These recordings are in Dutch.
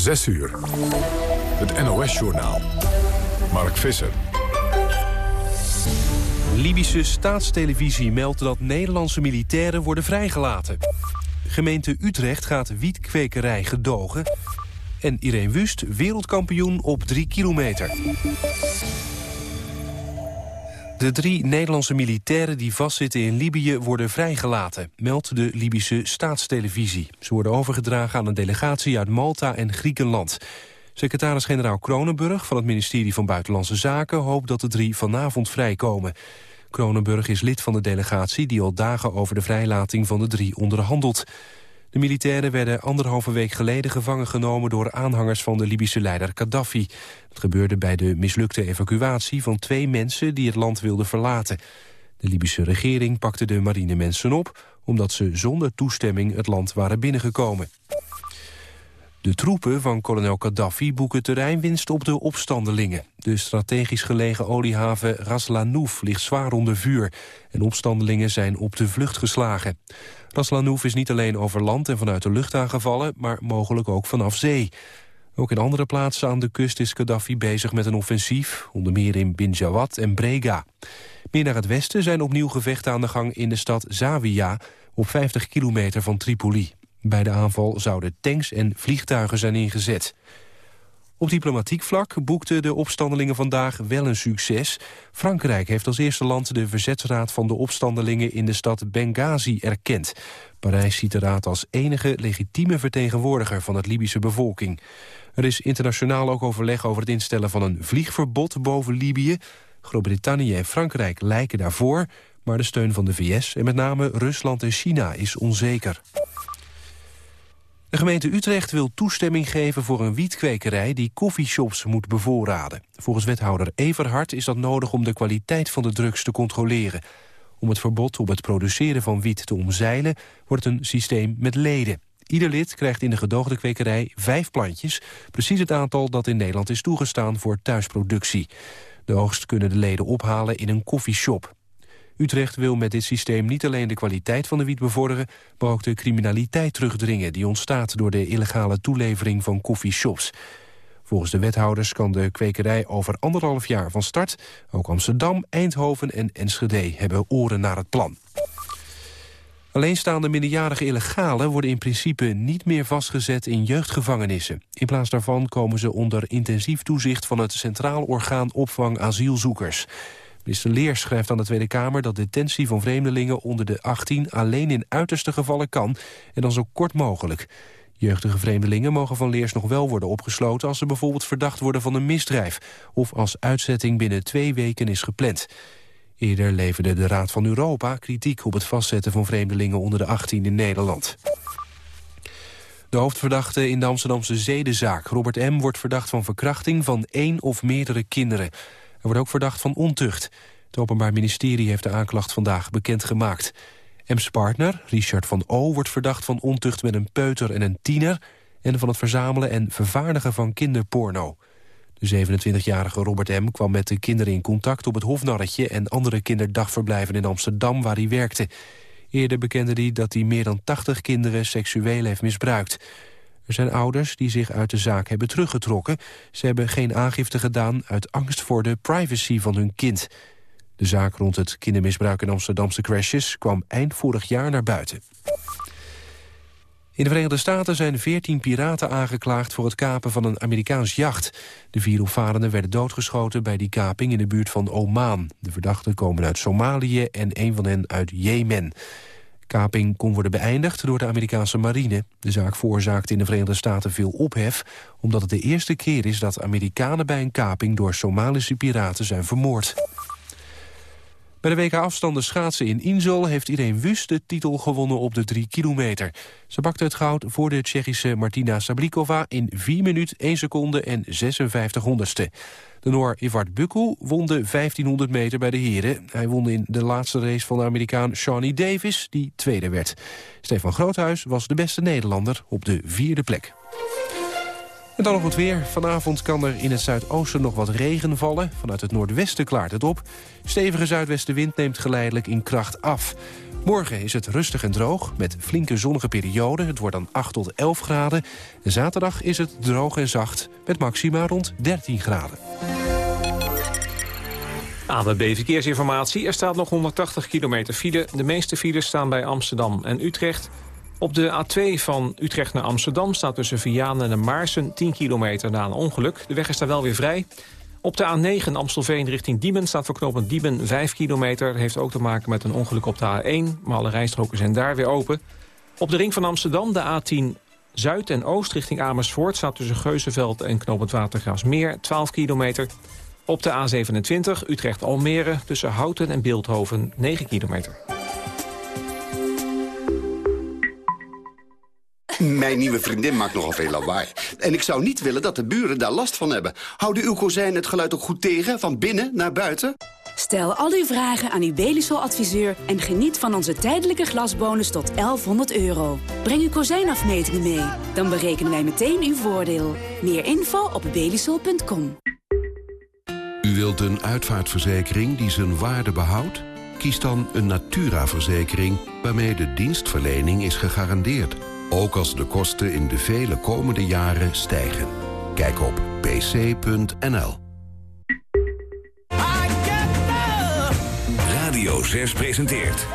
6 uur. Het NOS-journaal. Mark Visser. Libische staatstelevisie meldt dat Nederlandse militairen worden vrijgelaten. Gemeente Utrecht gaat wietkwekerij gedogen. En Irene Wust wereldkampioen op 3 kilometer. De drie Nederlandse militairen die vastzitten in Libië worden vrijgelaten, meldt de Libische staatstelevisie. Ze worden overgedragen aan een delegatie uit Malta en Griekenland. Secretaris-generaal Kronenburg van het ministerie van Buitenlandse Zaken hoopt dat de drie vanavond vrijkomen. Kronenburg is lid van de delegatie die al dagen over de vrijlating van de drie onderhandelt. De militairen werden anderhalve week geleden gevangen genomen... door aanhangers van de Libische leider Gaddafi. Dat gebeurde bij de mislukte evacuatie van twee mensen... die het land wilden verlaten. De Libische regering pakte de marinemensen op... omdat ze zonder toestemming het land waren binnengekomen. De troepen van kolonel Gaddafi boeken terreinwinst op de opstandelingen. De strategisch gelegen oliehaven Ras Lanouf ligt zwaar onder vuur... en opstandelingen zijn op de vlucht geslagen. Ras Lanouf is niet alleen over land en vanuit de lucht aangevallen... maar mogelijk ook vanaf zee. Ook in andere plaatsen aan de kust is Gaddafi bezig met een offensief... onder meer in Bin Jawad en Brega. Meer naar het westen zijn opnieuw gevechten aan de gang in de stad Zawiya... op 50 kilometer van Tripoli. Bij de aanval zouden tanks en vliegtuigen zijn ingezet. Op diplomatiek vlak boekten de opstandelingen vandaag wel een succes. Frankrijk heeft als eerste land de verzetsraad van de opstandelingen in de stad Benghazi erkend. Parijs ziet de raad als enige legitieme vertegenwoordiger van het Libische bevolking. Er is internationaal ook overleg over het instellen van een vliegverbod boven Libië. Groot-Brittannië en Frankrijk lijken daarvoor, maar de steun van de VS en met name Rusland en China is onzeker. De gemeente Utrecht wil toestemming geven voor een wietkwekerij die koffieshops moet bevoorraden. Volgens wethouder Everhart is dat nodig om de kwaliteit van de drugs te controleren. Om het verbod op het produceren van wiet te omzeilen wordt een systeem met leden. Ieder lid krijgt in de gedoogde kwekerij vijf plantjes, precies het aantal dat in Nederland is toegestaan voor thuisproductie. De oogst kunnen de leden ophalen in een koffieshop. Utrecht wil met dit systeem niet alleen de kwaliteit van de wiet bevorderen... maar ook de criminaliteit terugdringen die ontstaat... door de illegale toelevering van coffeeshops. Volgens de wethouders kan de kwekerij over anderhalf jaar van start. Ook Amsterdam, Eindhoven en Enschede hebben oren naar het plan. Alleenstaande minderjarige illegalen worden in principe niet meer vastgezet in jeugdgevangenissen. In plaats daarvan komen ze onder intensief toezicht van het Centraal Orgaan Opvang Asielzoekers. Minister Leers schrijft aan de Tweede Kamer dat detentie van vreemdelingen onder de 18 alleen in uiterste gevallen kan en dan zo kort mogelijk. Jeugdige vreemdelingen mogen van Leers nog wel worden opgesloten als ze bijvoorbeeld verdacht worden van een misdrijf of als uitzetting binnen twee weken is gepland. Eerder leverde de Raad van Europa kritiek op het vastzetten van vreemdelingen onder de 18 in Nederland. De hoofdverdachte in de Amsterdamse zedenzaak, Robert M., wordt verdacht van verkrachting van één of meerdere kinderen. Wordt ook verdacht van ontucht. Het Openbaar Ministerie heeft de aanklacht vandaag bekendgemaakt. M's partner, Richard van O, wordt verdacht van ontucht met een peuter en een tiener... en van het verzamelen en vervaardigen van kinderporno. De 27-jarige Robert M. kwam met de kinderen in contact op het Hofnarretje... en andere kinderdagverblijven in Amsterdam waar hij werkte. Eerder bekende hij dat hij meer dan 80 kinderen seksueel heeft misbruikt. Er zijn ouders die zich uit de zaak hebben teruggetrokken. Ze hebben geen aangifte gedaan uit angst voor de privacy van hun kind. De zaak rond het kindermisbruik in Amsterdamse crashes kwam eind vorig jaar naar buiten. In de Verenigde Staten zijn 14 piraten aangeklaagd voor het kapen van een Amerikaans jacht. De vier opvarenden werden doodgeschoten bij die kaping in de buurt van Oman. De verdachten komen uit Somalië en een van hen uit Jemen kaping kon worden beëindigd door de Amerikaanse marine. De zaak veroorzaakte in de Verenigde Staten veel ophef... omdat het de eerste keer is dat Amerikanen bij een kaping... door Somalische piraten zijn vermoord. Bij de WK-afstanden schaatsen in Insel heeft Irene Wust de titel gewonnen op de 3 kilometer. Ze bakte het goud voor de Tsjechische Martina Sablikova in 4 minuten 1 seconde en 56 honderdste. De Noor Ivard Bukku won de 1500 meter bij de heren. Hij won in de laatste race van de Amerikaan Shawnee Davis, die tweede werd. Stefan Groothuis was de beste Nederlander op de vierde plek. En dan nog het weer. Vanavond kan er in het zuidoosten nog wat regen vallen. Vanuit het noordwesten klaart het op. Stevige zuidwestenwind neemt geleidelijk in kracht af. Morgen is het rustig en droog, met flinke zonnige perioden. Het wordt dan 8 tot 11 graden. En zaterdag is het droog en zacht, met maxima rond 13 graden. ABB Verkeersinformatie. Er staat nog 180 kilometer file. De meeste files staan bij Amsterdam en Utrecht. Op de A2 van Utrecht naar Amsterdam staat tussen Vianen en Maarsen 10 kilometer na een ongeluk. De weg is daar wel weer vrij. Op de A9 Amstelveen richting Diemen staat voor knooppunt Diemen 5 kilometer. Heeft ook te maken met een ongeluk op de A1, maar alle rijstroken zijn daar weer open. Op de ring van Amsterdam de A10 Zuid en Oost richting Amersfoort... staat tussen Geuzenveld en knooppunt Watergraafsmeer 12 kilometer. Op de A27 Utrecht-Almere tussen Houten en Beeldhoven 9 kilometer. Mijn nieuwe vriendin maakt nogal veel lawaai. En ik zou niet willen dat de buren daar last van hebben. Houden uw kozijnen het geluid ook goed tegen, van binnen naar buiten? Stel al uw vragen aan uw Belisol-adviseur... en geniet van onze tijdelijke glasbonus tot 1100 euro. Breng uw kozijnafmetingen mee. Dan berekenen wij meteen uw voordeel. Meer info op belisol.com. U wilt een uitvaartverzekering die zijn waarde behoudt? Kies dan een Natura-verzekering waarmee de dienstverlening is gegarandeerd... Ook als de kosten in de vele komende jaren stijgen. Kijk op pc.nl. Radio 6 presenteert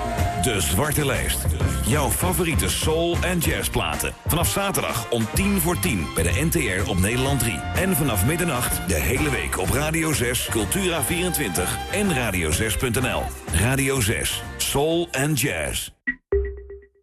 De Zwarte Lijst. Jouw favoriete soul- en jazzplaten. Vanaf zaterdag om 10 voor 10 bij de NTR op Nederland 3. En vanaf middernacht de hele week op Radio 6, Cultura24 en radio6.nl. Radio 6, soul en jazz.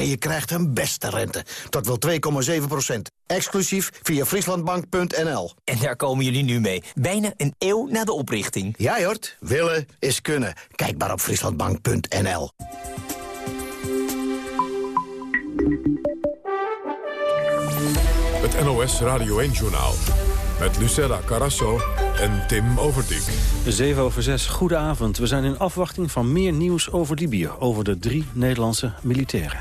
En je krijgt een beste rente. Tot wel 2,7 procent. Exclusief via frieslandbank.nl. En daar komen jullie nu mee. Bijna een eeuw na de oprichting. Ja, Jort. Willen is kunnen. Kijk maar op frieslandbank.nl. Het NOS Radio 1-journaal. Met Lucella Carasso en Tim Overdijk. 7 over 6, goedenavond. We zijn in afwachting van meer nieuws over Libië. Over de drie Nederlandse militairen.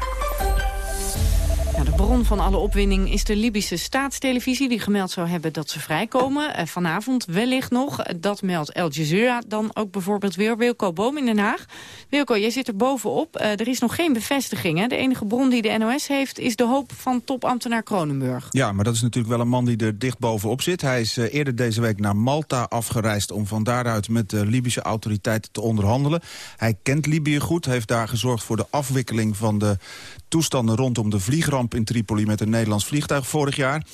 Bron van alle opwinding is de Libische staatstelevisie... die gemeld zou hebben dat ze vrijkomen. Eh, vanavond wellicht nog. Dat meldt Al Jazeera dan ook bijvoorbeeld weer. Wilco Boom in Den Haag. Wilco, jij zit er bovenop. Uh, er is nog geen bevestiging. Hè? De enige bron die de NOS heeft is de hoop van topambtenaar Kronenburg. Ja, maar dat is natuurlijk wel een man die er dicht bovenop zit. Hij is uh, eerder deze week naar Malta afgereisd... om van daaruit met de Libische autoriteiten te onderhandelen. Hij kent Libië goed, heeft daar gezorgd voor de afwikkeling van de toestanden rondom de vliegramp in Tripoli met een Nederlands vliegtuig vorig jaar.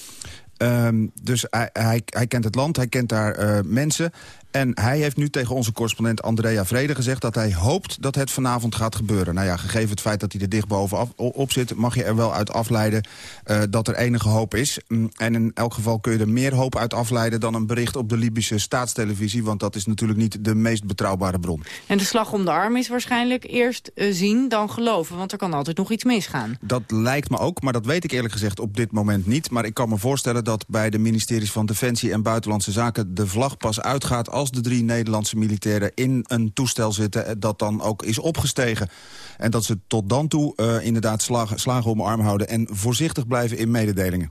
Um, dus hij, hij, hij, kent het land, hij kent daar uh, mensen. En hij heeft nu tegen onze correspondent Andrea Vrede gezegd... dat hij hoopt dat het vanavond gaat gebeuren. Nou ja, gegeven het feit dat hij er dicht bovenop op zit... mag je er wel uit afleiden uh, dat er enige hoop is. Mm, en in elk geval kun je er meer hoop uit afleiden... dan een bericht op de Libische staatstelevisie... want dat is natuurlijk niet de meest betrouwbare bron. En de slag om de arm is waarschijnlijk eerst uh, zien dan geloven... want er kan altijd nog iets misgaan. Dat lijkt me ook, maar dat weet ik eerlijk gezegd op dit moment niet. Maar ik kan me voorstellen dat bij de ministeries van Defensie en Buitenlandse Zaken... de vlag pas uitgaat als de drie Nederlandse militairen in een toestel zitten... dat dan ook is opgestegen. En dat ze tot dan toe uh, inderdaad slagen, slagen om arm houden... en voorzichtig blijven in mededelingen.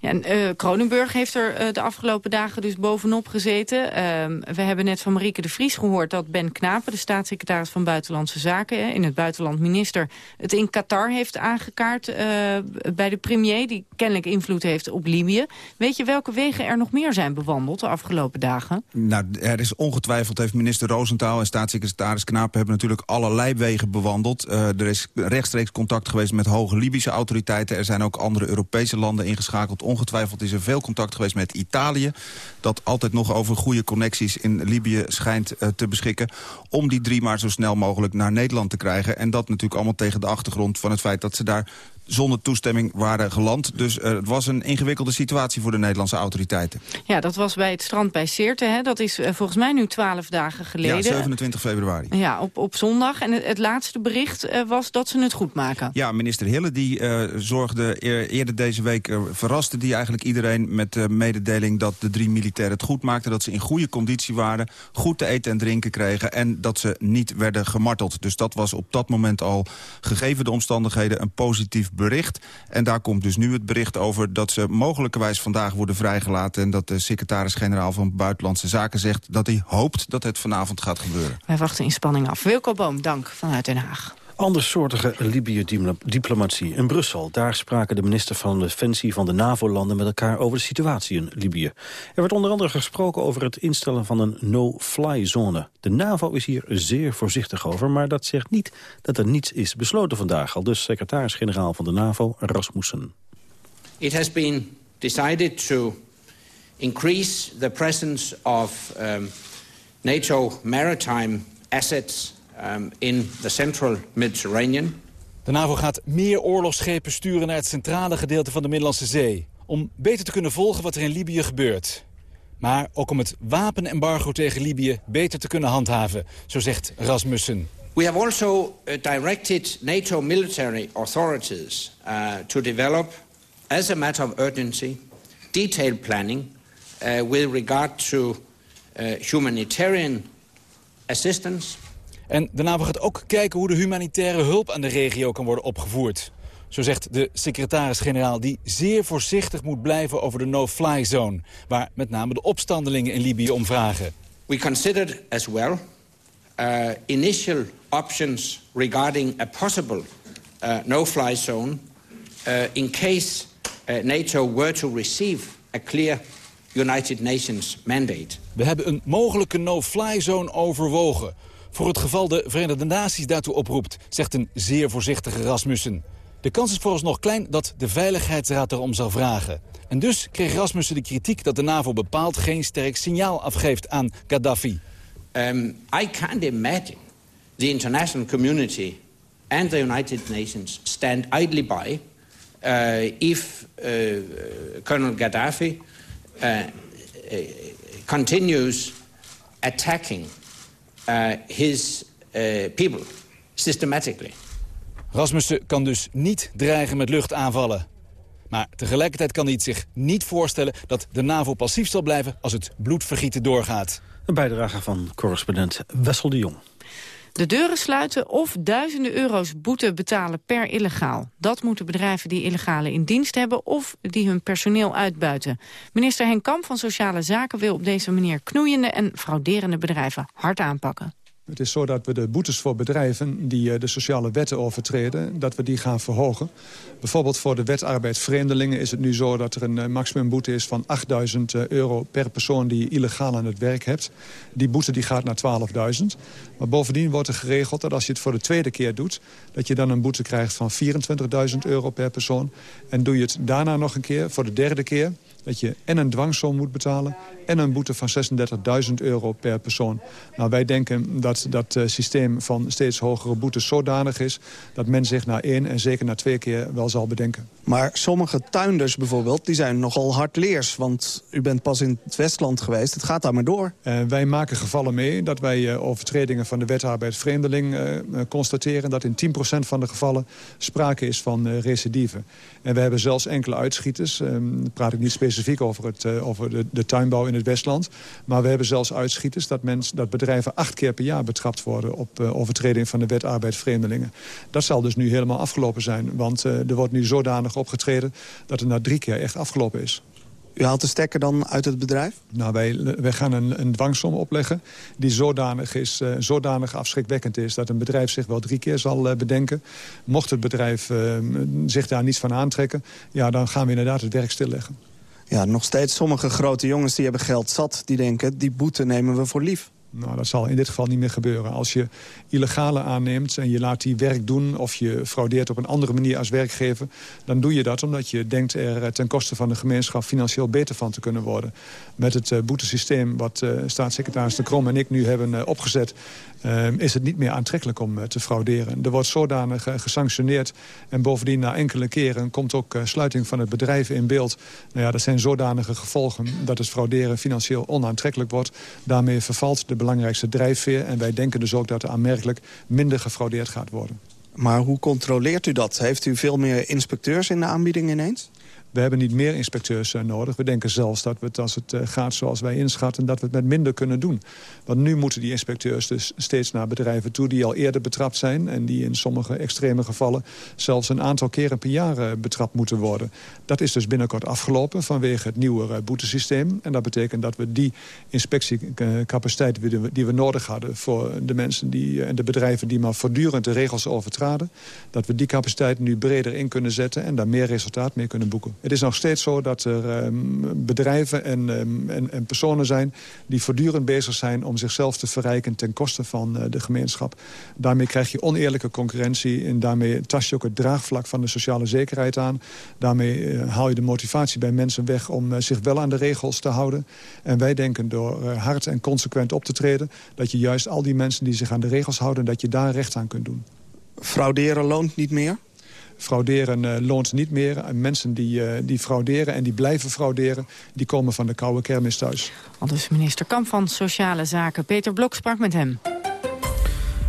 Ja, en, uh, Kronenburg heeft er uh, de afgelopen dagen dus bovenop gezeten. Uh, we hebben net van Marieke de Vries gehoord dat Ben Knapen... de staatssecretaris van Buitenlandse Zaken, in het buitenland minister... het in Qatar heeft aangekaart bij de premier... die kennelijk invloed heeft op Libië. Weet je welke wegen er nog meer zijn bewandeld de afgelopen dagen? Nou, er is ongetwijfeld, heeft minister Roosentaal en staatssecretaris Knapen... hebben natuurlijk allerlei wegen bewandeld. Er is rechtstreeks contact geweest met hoge Libische autoriteiten. Er zijn ook andere Europese landen ingeschakeld ongetwijfeld is er veel contact geweest met Italië. Dat altijd nog over goede connecties in Libië schijnt uh, te beschikken. Om die drie maar zo snel mogelijk naar Nederland te krijgen. En dat natuurlijk allemaal tegen de achtergrond van het feit dat ze daar zonder toestemming waren geland. Dus het was een ingewikkelde situatie voor de Nederlandse autoriteiten. Ja, dat was bij het strand bij Seerte. Hè? Dat is volgens mij nu twaalf dagen geleden. Ja, 27 februari. Ja, op, op zondag. En het, laatste bericht was dat ze het goed maken. Ja, minister Hille die zorgde eerder deze week... verraste die eigenlijk iedereen met de mededeling dat de drie militairen het goed maakten. Dat ze in goede conditie waren, goed te eten en drinken kregen... en dat ze niet werden gemarteld. Dus dat was op dat moment al, gegeven de omstandigheden, een positief bericht. En daar komt dus nu het bericht over dat ze mogelijkerwijs vandaag worden vrijgelaten... en dat de secretaris-generaal van Buitenlandse Zaken zegt... dat hij hoopt dat het vanavond gaat gebeuren. Wij wachten in spanning af. Wilco Boom, dank vanuit Den Haag. Andersoortige Libië-diplomatie in Brussel. Daar spraken de minister van Defensie van de NAVO-landen met elkaar over de situatie in Libië. Er werd onder andere gesproken over het instellen van een no-fly-zone. De NAVO is hier zeer voorzichtig over, maar dat zegt niet dat er niets is besloten vandaag. Al dus secretaris-generaal van de NAVO, Rasmussen. It has been decided to increase the presence of um, NATO maritime assets um, in the central Mediterranean. De NAVO gaat meer oorlogsschepen sturen naar het centrale gedeelte van de Middellandse Zee... om beter te kunnen volgen wat er in Libië gebeurt. Maar ook om het wapenembargo tegen Libië beter te kunnen handhaven, zo zegt Rasmussen. We have also uh, directed NATO military authorities uh, to develop, as a matter of urgency, detailed planning uh, with regard to uh, humanitarian assistance en de NAVO gaat ook kijken hoe de humanitaire hulp aan de regio kan worden opgevoerd. Zo zegt de secretaris-generaal die zeer voorzichtig moet blijven over de no-fly zone... waar met name de opstandelingen in Libië om vragen. We considered as well uh, initial options regarding a possible uh, no-fly zone... Uh, in case uh, NATO were to receive a clear United Nations mandate. We hebben een mogelijke no-fly zone overwogen voor het geval de Verenigde Naties daartoe oproept, zegt een zeer voorzichtige Rasmussen. De kans is vooralsnog klein dat de Veiligheidsraad erom zal vragen. En dus kreeg Rasmussen de kritiek dat de NAVO bepaald geen sterk signaal afgeeft aan Gaddafi. Um, I can't imagine the international community and the United Nations stand idly by uh, if uh, Colonel Gaddafi uh, continues attacking his uh, people systematically. Rasmussen kan dus niet dreigen met luchtaanvallen. Maar tegelijkertijd kan hij het zich niet voorstellen dat de NAVO passief zal blijven als het bloedvergieten doorgaat. Een bijdrage van correspondent Wessel de Jong. De deuren sluiten of duizenden euro's boete betalen per illegaal. Dat moeten bedrijven die illegale in dienst hebben of die hun personeel uitbuiten. Minister Henk Kamp van Sociale Zaken wil op deze manier knoeiende en frauderende bedrijven hard aanpakken. Het is zo dat we de boetes voor bedrijven die eh, de sociale wetten overtreden... dat we die gaan verhogen. Bijvoorbeeld voor de wet arbeid vreemdelingen is het nu zo... dat er een eh, maximumboete is van 8.000 eh, euro per persoon die je illegaal aan het werk hebt. Die boete die gaat naar 12.000. Maar bovendien wordt er geregeld dat als je het voor de tweede keer doet... dat je dan een boete krijgt van 24.000 euro per persoon. En doe je het daarna nog een keer, voor de derde keer dat je en een dwangsom moet betalen... en een boete van 36.000 euro per persoon. Nou, wij denken dat dat uh, systeem van steeds hogere boetes zodanig is... dat men zich na één en zeker na twee keer wel zal bedenken. Maar sommige tuinders bijvoorbeeld, die zijn nogal hardleers. Want u bent pas in het Westland geweest, het gaat daar maar door. Uh, wij maken gevallen mee dat wij uh, overtredingen van de wet arbeid vreemdeling constateren... dat in 10% van de gevallen sprake is van recidive. En we hebben zelfs enkele uitschieters, um, praat ik niet specifiek specifiek over, het, uh, over de, de, tuinbouw in het Westland. Maar we hebben zelfs uitschieters dat, mens, dat bedrijven acht keer per jaar betrapt worden... op uh, overtreding van de wet arbeid vreemdelingen. Dat zal dus nu helemaal afgelopen zijn. Want uh, er wordt nu zodanig opgetreden dat het na drie keer echt afgelopen is. U haalt de stekker dan uit het bedrijf? Nou, wij, wij gaan een, een dwangsom opleggen die zodanig, is, uh, zodanig afschrikwekkend is... dat een bedrijf zich wel drie keer zal uh, bedenken. Mocht het bedrijf uh, zich daar niets van aantrekken... ja, dan gaan we inderdaad het werk stilleggen. Ja, nog steeds sommige grote jongens die hebben geld zat. Die denken, die boete nemen we voor lief. Nou, dat zal in dit geval niet meer gebeuren. Als je illegale aanneemt en je laat die werk doen... of je fraudeert op een andere manier als werkgever... dan doe je dat omdat je denkt er eh, ten koste van de gemeenschap... financieel beter van te kunnen worden. Met het uh, boetesysteem wat uh, staatssecretaris De Krom en ik nu hebben opgezet... is het niet meer aantrekkelijk om te frauderen. Er wordt zodanig gesanctioneerd. En bovendien na enkele keren komt ook sluiting van het bedrijf in beeld. Nou ja, dat zijn zodanige gevolgen dat het frauderen financieel onaantrekkelijk wordt. Daarmee vervalt de belangrijkste drijfveer. En wij denken dus ook dat er aanmerkelijk minder gefraudeerd gaat worden. Maar hoe controleert u dat? Heeft u veel meer inspecteurs in de aanbieding ineens? We hebben niet meer inspecteurs uh, nodig. We denken zelfs dat we het, als het uh, gaat zoals wij inschatten... dat we het met minder kunnen doen. Want nu moeten die inspecteurs dus steeds naar bedrijven toe... die al eerder betrapt zijn... en die in sommige extreme gevallen... zelfs een aantal keren per jaar uh, betrapt moeten worden. Dat is dus binnenkort afgelopen vanwege het nieuwe boetesysteem. En dat betekent dat we die inspectiecapaciteit die we, die we nodig hadden... voor de mensen die, en de bedrijven die maar voortdurend de regels overtraden... dat we die capaciteit nu breder in kunnen zetten... en daar meer resultaat mee kunnen boeken. Het is nog steeds zo dat er um, bedrijven en, um, en, en, personen zijn... die voortdurend bezig zijn om zichzelf te verrijken ten koste van uh, de gemeenschap. Daarmee krijg je oneerlijke concurrentie... en daarmee tast je ook het draagvlak van de sociale zekerheid aan. Daarmee uh, haal je de motivatie bij mensen weg om uh, zich wel aan de regels te houden. En wij denken door hard en consequent op te treden... dat je juist al die mensen die zich aan de regels houden... dat je daar recht aan kunt doen. Frauderen loont niet meer? Frauderen uh, loont niet meer. En mensen die, uh, die frauderen en die blijven frauderen... die komen van de koude kermis thuis. Al dus minister Kamp van Sociale Zaken. Peter Blok sprak met hem.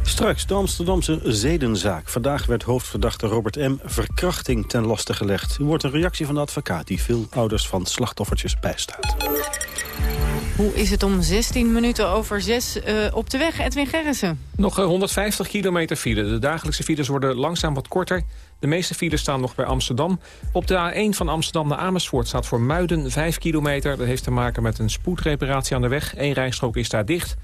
Straks de Amsterdamse zedenzaak. Vandaag werd hoofdverdachte Robert M. verkrachting ten laste gelegd. U wordt een reactie van de advocaat die veel ouders van slachtoffertjes bijstaat. Hoe is het om 16 minuten over 6 uh, op de weg, Edwin Gerritsen? Nog 150 kilometer file. De dagelijkse files worden langzaam wat korter. De meeste files staan nog bij Amsterdam. Op de A1 van Amsterdam naar Amersfoort staat voor Muiden 5 kilometer. Dat heeft te maken met een spoedreparatie aan de weg. Eén rijstrook is daar dicht.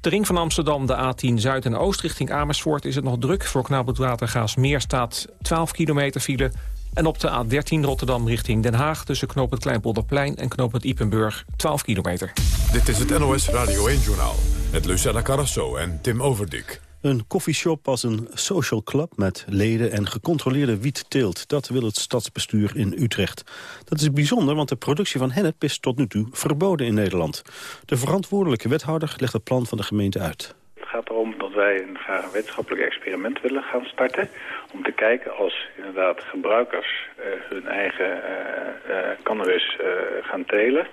De ring van Amsterdam, de A10 Zuid en Oost richting Amersfoort... is het nog druk. Voor Knapend Watergaasmeer staat 12 kilometer file. En op de A13 Rotterdam richting Den Haag... tussen Knoop het Kleinpolderplein en Knoop het Ipenburg 12 kilometer. Dit is het NOS Radio 1-journaal met Lucella Carrasso en Tim Overdik. Een koffieshop als een social club met leden en gecontroleerde wietteelt. Dat wil het stadsbestuur in Utrecht. Dat is bijzonder, want de productie van hennep is tot nu toe verboden in Nederland. De verantwoordelijke wethouder legt het plan van de gemeente uit. Het gaat erom dat wij een, wetenschappelijk experiment willen gaan starten. Om te kijken als inderdaad gebruikers uh, hun eigen uh, uh, cannabis gaan telen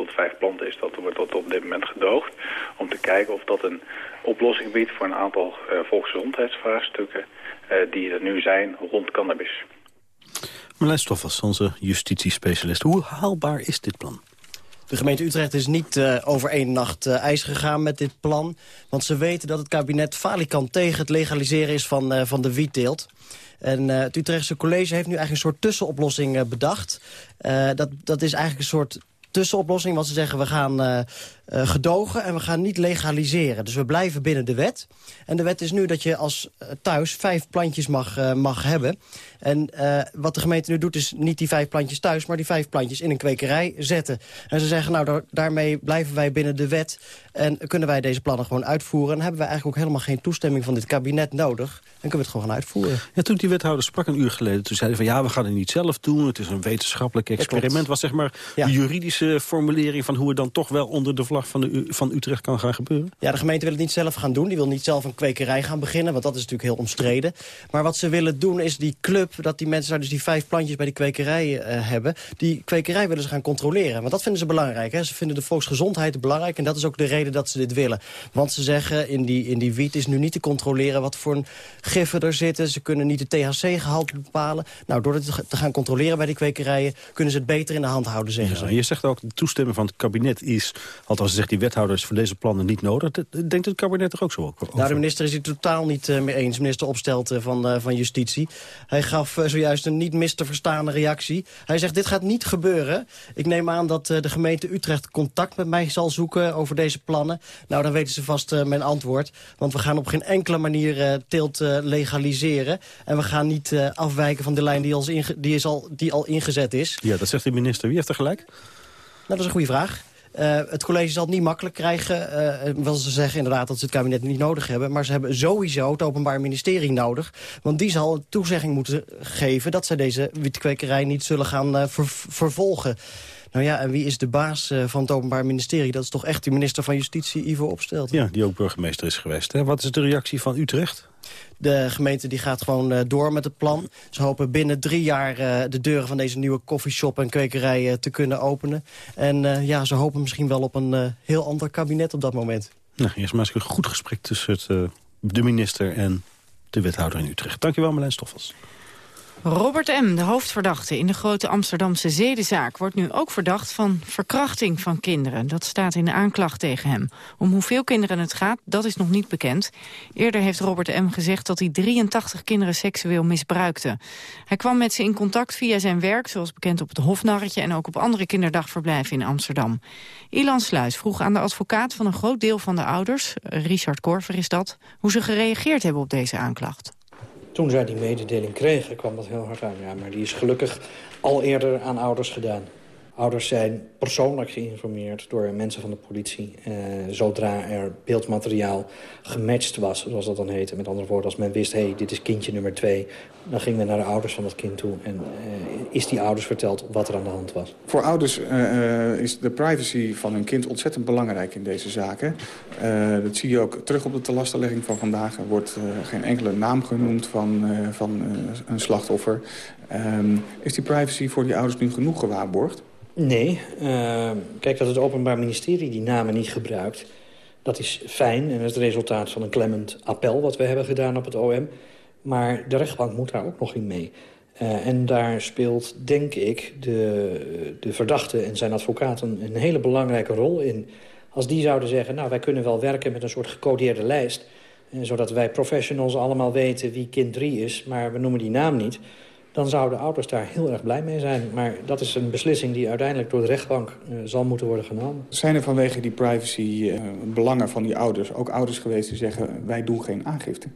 tot vijf planten is dat, wordt dat op dit moment gedoogd. Om te kijken of dat een oplossing biedt voor een aantal uh, volksgezondheidsvraagstukken uh, die er nu zijn rond cannabis. Marlijn Stoffels, onze justitiespecialist. Hoe haalbaar is dit plan? De gemeente Utrecht is niet uh, over één nacht uh, ijs gegaan met dit plan. Want ze weten dat het kabinet falikant tegen het legaliseren is van, uh, van de wietteelt. En het Utrechtse college heeft nu eigenlijk een soort tussenoplossing bedacht. dat, dat is eigenlijk een soort tussenoplossing. Want ze zeggen we gaan uh, uh, gedogen en we gaan niet legaliseren. Dus we blijven binnen de wet. En de wet is nu dat je als uh, thuis vijf plantjes mag, mag hebben. En wat de gemeente nu doet is niet die vijf plantjes thuis... maar die vijf plantjes in een kwekerij zetten. En ze zeggen nou daar, daarmee blijven wij binnen de wet... en kunnen wij deze plannen gewoon uitvoeren. En hebben wij eigenlijk ook helemaal geen toestemming van dit kabinet nodig. En kunnen we het gewoon gaan uitvoeren. Ja, toen die wethouder sprak een uur geleden... toen zei hij van ja, we gaan het niet zelf doen. Het is een wetenschappelijk experiment. Was zeg maar ja. de juridische formulering van hoe het dan toch wel onder de vlag van, de, van Utrecht kan gaan gebeuren? Ja, de gemeente wil het niet zelf gaan doen. Die wil niet zelf een kwekerij gaan beginnen, want dat is natuurlijk heel omstreden. Maar wat ze willen doen is die club, dat die mensen daar dus die vijf plantjes bij die kwekerij uh, hebben. Die kwekerij willen ze gaan controleren. Want dat vinden ze belangrijk. Hè? Ze vinden de volksgezondheid belangrijk en dat is ook de reden dat ze dit willen. Want ze zeggen, in die, in die wiet is nu niet te controleren wat voor een giffen er zitten. Ze kunnen niet de THC-gehalte bepalen. Nou, door het te gaan controleren bij die kwekerijen... kunnen ze het beter in de hand houden, zeggen ja, ze. Je zegt ook, de toestemming van het kabinet is... althans zegt die wethouders voor deze plannen niet nodig. Denkt het kabinet er ook zo over? Nou, de minister is het totaal niet uh, mee eens. Minister Opstelten van, uh, van Justitie. Hij gaf zojuist een niet mis te verstaande reactie. Hij zegt, dit gaat niet gebeuren. Ik neem aan dat de gemeente Utrecht contact met mij zal zoeken over deze plannen. Nou, dan weten ze vast mijn antwoord. Want we gaan op geen enkele manier teelt legaliseren. En we gaan niet afwijken van de lijn die, die, is al, die al ingezet is. Ja, dat zegt de minister. Wie heeft er gelijk? Nou, dat is een goede vraag. Uh, het college zal het niet makkelijk krijgen. Uh, wel ze zeggen inderdaad dat ze het kabinet niet nodig hebben. Maar ze hebben sowieso het Openbaar Ministerie nodig. Want die zal een toezegging moeten geven... dat zij deze wietkwekerij niet zullen gaan ver vervolgen. Nou ja, en wie is de baas van het Openbaar Ministerie? Dat is toch echt de minister van Justitie, Ivo Opstelt. Ja, die ook burgemeester is geweest. Hè? Wat is de reactie van Utrecht? De gemeente die gaat gewoon uh, door met het plan. Ze hopen binnen drie jaar uh, de deuren van deze nieuwe koffieshop en kwekerij uh, te kunnen openen. En ja, ze hopen misschien wel op een heel ander kabinet op dat moment. Nou, eerst maar eens een goed gesprek tussen de minister en de wethouder in Utrecht. Dankjewel Marlijn Stoffels. Robert M., de hoofdverdachte in de grote Amsterdamse zedenzaak... wordt nu ook verdacht van verkrachting van kinderen. Dat staat in de aanklacht tegen hem. Om hoeveel kinderen het gaat, dat is nog niet bekend. Eerder heeft Robert M. gezegd dat hij 83 kinderen seksueel misbruikte. Hij kwam met ze in contact via zijn werk... zoals bekend op het Hofnarretje en ook op andere kinderdagverblijven in Amsterdam. Ilan Sluis vroeg aan de advocaat van een groot deel van de ouders... Richard Korver is dat, hoe ze gereageerd hebben op deze aanklacht. Toen zij die mededeling kregen, kwam dat heel hard aan. Maar die is gelukkig al eerder aan ouders gedaan. Ouders zijn persoonlijk geïnformeerd door mensen van de politie... Eh, zodra er beeldmateriaal gematcht was, zoals dat dan heette. Met andere woorden, als men wist, hey, dit is kindje nummer twee... dan ging men naar de ouders van dat kind toe en eh, is die ouders verteld wat er aan de hand was. Voor ouders uh, is de privacy van hun kind ontzettend belangrijk in deze zaken. Dat zie je ook terug op de telastenlegging van vandaag. Er wordt geen enkele naam genoemd van, van een slachtoffer. Ehm, is die privacy voor die ouders nu genoeg gewaarborgd? Nee. Uh, kijk, dat het Openbaar Ministerie die namen niet gebruikt... dat is fijn en het resultaat van een klemmend appel... wat we hebben gedaan op het OM. Maar de rechtbank moet daar ook nog in mee. Uh, en daar speelt, denk ik, de, de verdachte en zijn advocaten... een hele belangrijke rol in. Als die zouden zeggen, nou, wij kunnen wel werken met een soort gecodeerde lijst... Uh, zodat wij professionals allemaal weten wie kind 3 is... maar we noemen die naam niet dan zouden ouders daar heel erg blij mee zijn. Maar dat is een beslissing die uiteindelijk door de rechtbank uh, zal moeten worden genomen. Zijn er vanwege die privacy uh, belangen van die ouders ook ouders geweest die zeggen... wij doen geen aangifte?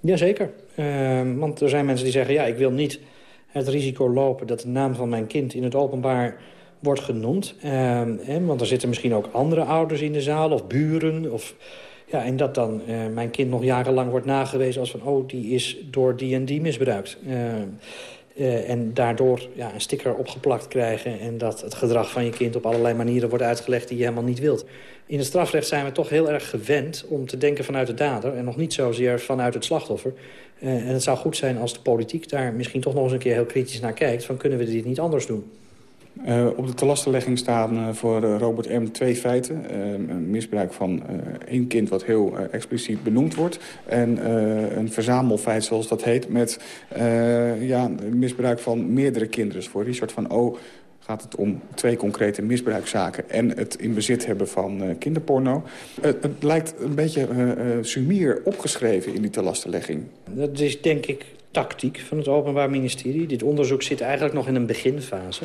Jazeker. Uh, want er zijn mensen die zeggen... ja, ik wil niet het risico lopen dat de naam van mijn kind in het openbaar wordt genoemd. Ehm, want er zitten misschien ook andere ouders in de zaal of buren... of ja, en dat dan uh, mijn kind nog jarenlang wordt nagewezen als van... oh, die is door die en die misbruikt. Uh, uh, en daardoor ja, een sticker opgeplakt krijgen... en dat het gedrag van je kind op allerlei manieren wordt uitgelegd... die je helemaal niet wilt. In het strafrecht zijn we toch heel erg gewend om te denken vanuit de dader... en nog niet zozeer vanuit het slachtoffer. en het zou goed zijn als de politiek daar misschien toch nog eens een keer heel kritisch naar kijkt... van kunnen we dit niet anders doen? Uh, op de telastenlegging staan uh, voor uh, Robert M. twee feiten. een misbruik van één kind wat heel expliciet benoemd wordt. En een verzamelfeit, zoals dat heet, met ja, misbruik van meerdere kinderen. Dus voor Richard van O gaat het om twee concrete misbruikzaken... en het in bezit hebben van kinderporno. het lijkt een beetje sumier opgeschreven in die telastenlegging. Dat is denk ik tactiek van het Openbaar Ministerie. Dit onderzoek zit eigenlijk nog in een beginfase...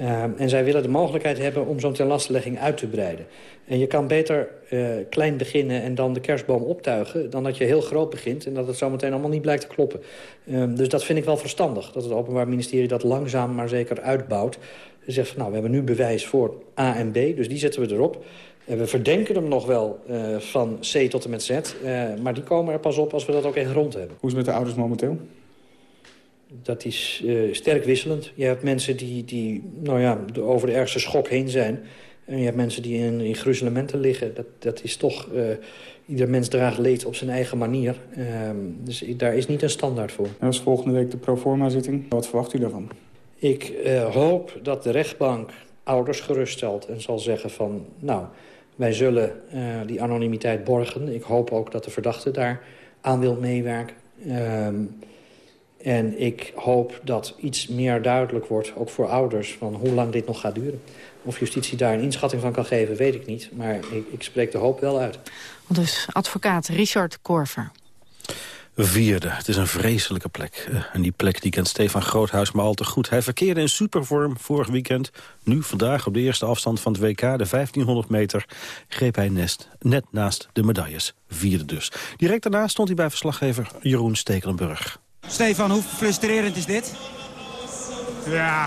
Uh, en zij willen de mogelijkheid hebben om zo'n tenlastenlegging uit te breiden. En je kan beter uh, klein beginnen en dan de kerstboom optuigen... dan dat je heel groot begint en dat het zometeen allemaal niet blijkt te kloppen. Uh, dus dat vind ik wel verstandig, dat het Openbaar Ministerie dat langzaam maar zeker uitbouwt. Ze zegt van, nou, we hebben nu bewijs voor A en B, dus die zetten we erop. En we verdenken hem nog wel uh, van C tot en met Z, maar die komen er pas op als we dat ook echt rond hebben. Hoe is het met de ouders momenteel? Dat is uh, sterk wisselend. Je hebt mensen die, die nou ja, over de ergste schok heen zijn. En je hebt mensen die in, in gruzelementen liggen. Dat, dat is toch... Uh, ieder mens draagt leed op zijn eigen manier. Uh, dus daar is niet een standaard voor. En als volgende week de proforma-zitting. Wat verwacht u daarvan? Ik uh, hoop dat de rechtbank ouders geruststelt en zal zeggen van... nou, wij zullen die anonimiteit borgen. Ik hoop ook dat de verdachte daar aan wil meewerken. Ehm, en ik hoop dat iets meer duidelijk wordt, ook voor ouders... van hoe lang dit nog gaat duren. Of justitie daar een inschatting van kan geven, weet ik niet. Maar ik, ik spreek de hoop wel uit. Dus advocaat Richard Korver. Vierde. Het is een vreselijke plek. Uh, en die plek die kent Stefan Groothuis maar al te goed. Hij verkeerde in supervorm vorig weekend. Nu, vandaag, op de eerste afstand van het WK, de 1500 meter... greep hij nest, net naast de medailles. Vierde dus. Direct daarna stond hij bij verslaggever Jeroen Stekelenburg. Stefan, hoe frustrerend is dit? Ja,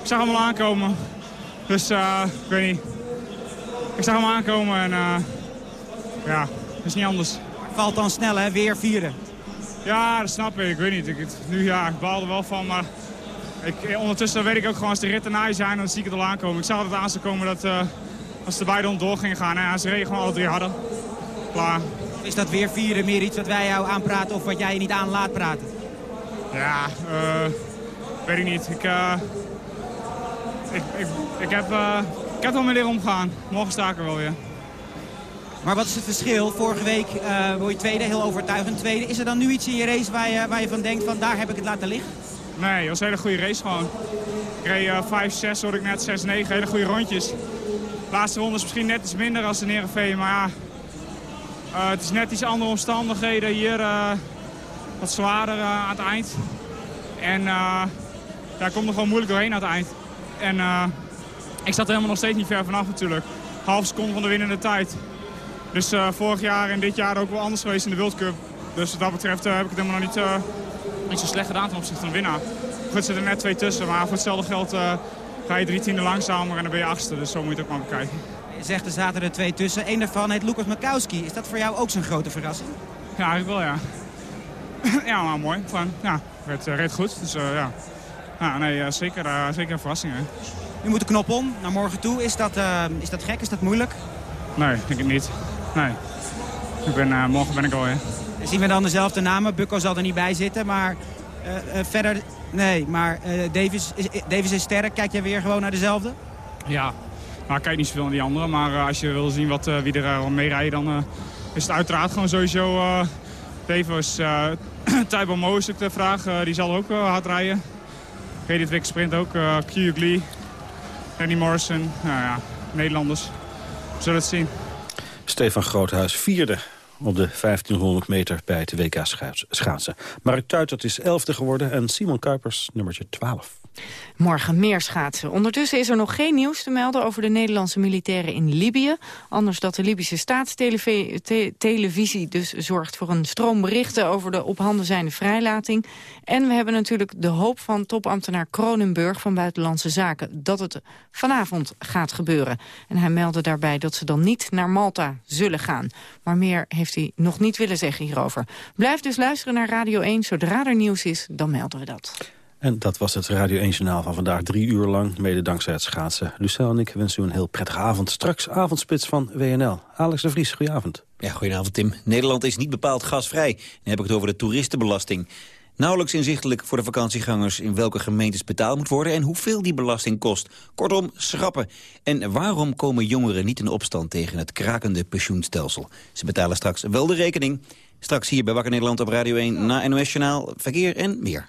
ik zag hem al aankomen. Dus uh, ik weet niet. ik zag hem aankomen en ja, het is niet anders. Valt dan snel hè, weer vierde. Ja, dat snap ik. Ik weet niet. Ik, nu ja, ik baal er wel van, maar ik, ondertussen weet ik ook gewoon als de ritten na je zijn, dan zie ik het al aankomen. Ik zag het aan te komen dat uh, als de beide om door gingen gaan, en ze reden gewoon alle drie harder. Klaar. Is dat weer vieren meer iets wat wij jou aanpraten of wat jij je niet aan laat praten? Ja, uh, weet ik niet. Ik, uh, ik, ik, ik, heb, uh, ik heb wel mee leren omgaan. Morgen sta ik er wel weer. Maar wat is het verschil? Vorige week word je tweede, heel overtuigend tweede. Is er dan nu iets in je race waar je, waar je van denkt, van daar heb ik het laten liggen? Nee, het was een hele goede race gewoon. Ik reed uh, 5, 6, hoorde ik net 6, 9, hele goede rondjes. De laatste ronde is misschien net iets minder als de Nereveen, maar ja, het is net iets andere omstandigheden. Hier wat zwaarder aan het eind. En daar komt er gewoon moeilijk doorheen aan het eind. En ik zat er helemaal nog steeds niet ver vanaf natuurlijk. Half seconde van de winnende tijd. Dus vorig jaar en dit jaar ook wel anders geweest in de World Cup. Dus wat dat betreft heb ik het helemaal nog niet, niet zo slecht gedaan ten opzichte van de winnaar. Goed, zitten er net twee tussen, maar voor hetzelfde geld ga je drie tienden langzamer en dan ben je achtste. Dus zo moet je het ook maar bekijken. Je zegt er zaten er twee tussen. Eén daarvan heet Lucas Makowski. Is dat voor jou ook zo'n grote verrassing? Ja, eigenlijk wel ja. ja, maar mooi. Van, ja, het reed goed. Dus ja. ja, nee, zeker, zeker een verrassing. Hè. Moet de knop om naar morgen toe. Is dat, is dat gek? Is dat moeilijk? Nee, denk ik niet. Nee. Ik ben, morgen ben ik al, hè. Zien we dan dezelfde namen? Bukko zal er niet bij zitten, maar verder... Nee, maar Davis, is, Davis is sterk. Kijk jij weer gewoon naar dezelfde? Ja, nou, ik kijk niet zoveel naar die anderen. Maar als je wil zien wat, wie er al mee rijden, dan is het uiteraard gewoon sowieso Davis. Uh, Tybo Mo is ook de vraag. die zal ook hard rijden. Edith Wick sprint ook. Uh, Q Glee, Morrison. Nou ja, Nederlanders. We zullen het zien. Stefan Groothuis vierde op de 1500 meter bij het WK schaatsen. Mark Tuitert is elfde geworden en Simon Kuipers nummertje 12. Morgen meer schaatsen. Ondertussen is er nog geen nieuws te melden over de Nederlandse militairen in Libië. Anders dat de Libische staatstelevisie dus zorgt voor een stroom berichten over de op handen zijnde vrijlating. En we hebben natuurlijk de hoop van topambtenaar Kronenburg van Buitenlandse Zaken dat het vanavond gaat gebeuren. En hij meldde daarbij dat ze dan niet naar Malta zullen gaan. Maar meer heeft hij nog niet willen zeggen hierover. Blijf dus luisteren naar Radio 1. Zodra er nieuws is, dan melden we dat. En dat was het Radio 1 Journaal van vandaag. Drie uur lang, mede dankzij het schaatsen. Lucel en ik wensen u een heel prettige avond. Straks avondspits van WNL. Alex de Vries, goedenavond. Ja, goedenavond Tim. Nederland is niet bepaald gasvrij. Dan heb ik het over de toeristenbelasting. Nauwelijks inzichtelijk voor de vakantiegangers in welke gemeentes betaald moet worden... en hoeveel die belasting kost. Kortom, schrappen. En waarom komen jongeren niet in opstand tegen het krakende pensioenstelsel? Ze betalen straks wel de rekening. Straks hier bij Wakker Nederland op Radio 1 na NOS Journaal, verkeer en meer.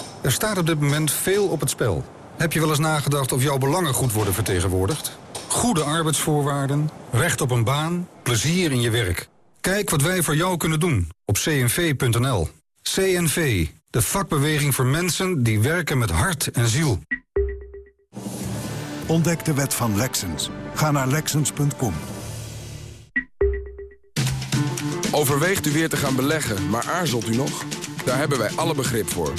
Er staat op dit moment veel op het spel. Heb je wel eens nagedacht of jouw belangen goed worden vertegenwoordigd? Goede arbeidsvoorwaarden, recht op een baan, plezier in je werk. Kijk wat wij voor jou kunnen doen op cnv.nl. CNV, de vakbeweging voor mensen die werken met hart en ziel. Ontdek de wet van Lexens. Ga naar Lexens.com. Overweegt u weer te gaan beleggen, maar aarzelt u nog? Daar hebben wij alle begrip voor.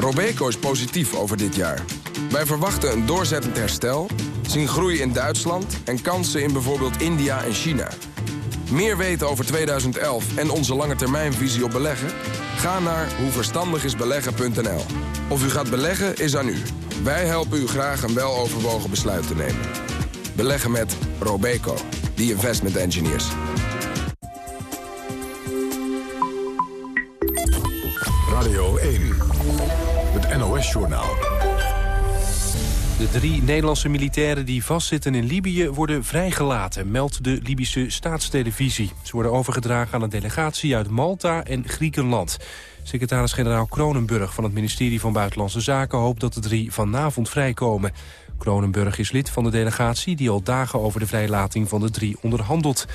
Robeco is positief over dit jaar. Wij verwachten een doorzettend herstel, zien groei in Duitsland... en kansen in bijvoorbeeld India en China. Meer weten over 2011 en onze lange termijnvisie op beleggen? Ga naar hoeverstandigisbeleggen.nl. Of u gaat beleggen is aan u. Wij helpen u graag een weloverwogen besluit te nemen. Beleggen met Robeco, the investment engineers. De drie Nederlandse militairen die vastzitten in Libië worden vrijgelaten, meldt de Libische staatstelevisie. Ze worden overgedragen aan een delegatie uit Malta en Griekenland. Secretaris-generaal Kronenburg van het ministerie van Buitenlandse Zaken hoopt dat de drie vanavond vrijkomen. Kronenburg is lid van de delegatie die al dagen over de vrijlating van de drie onderhandelt.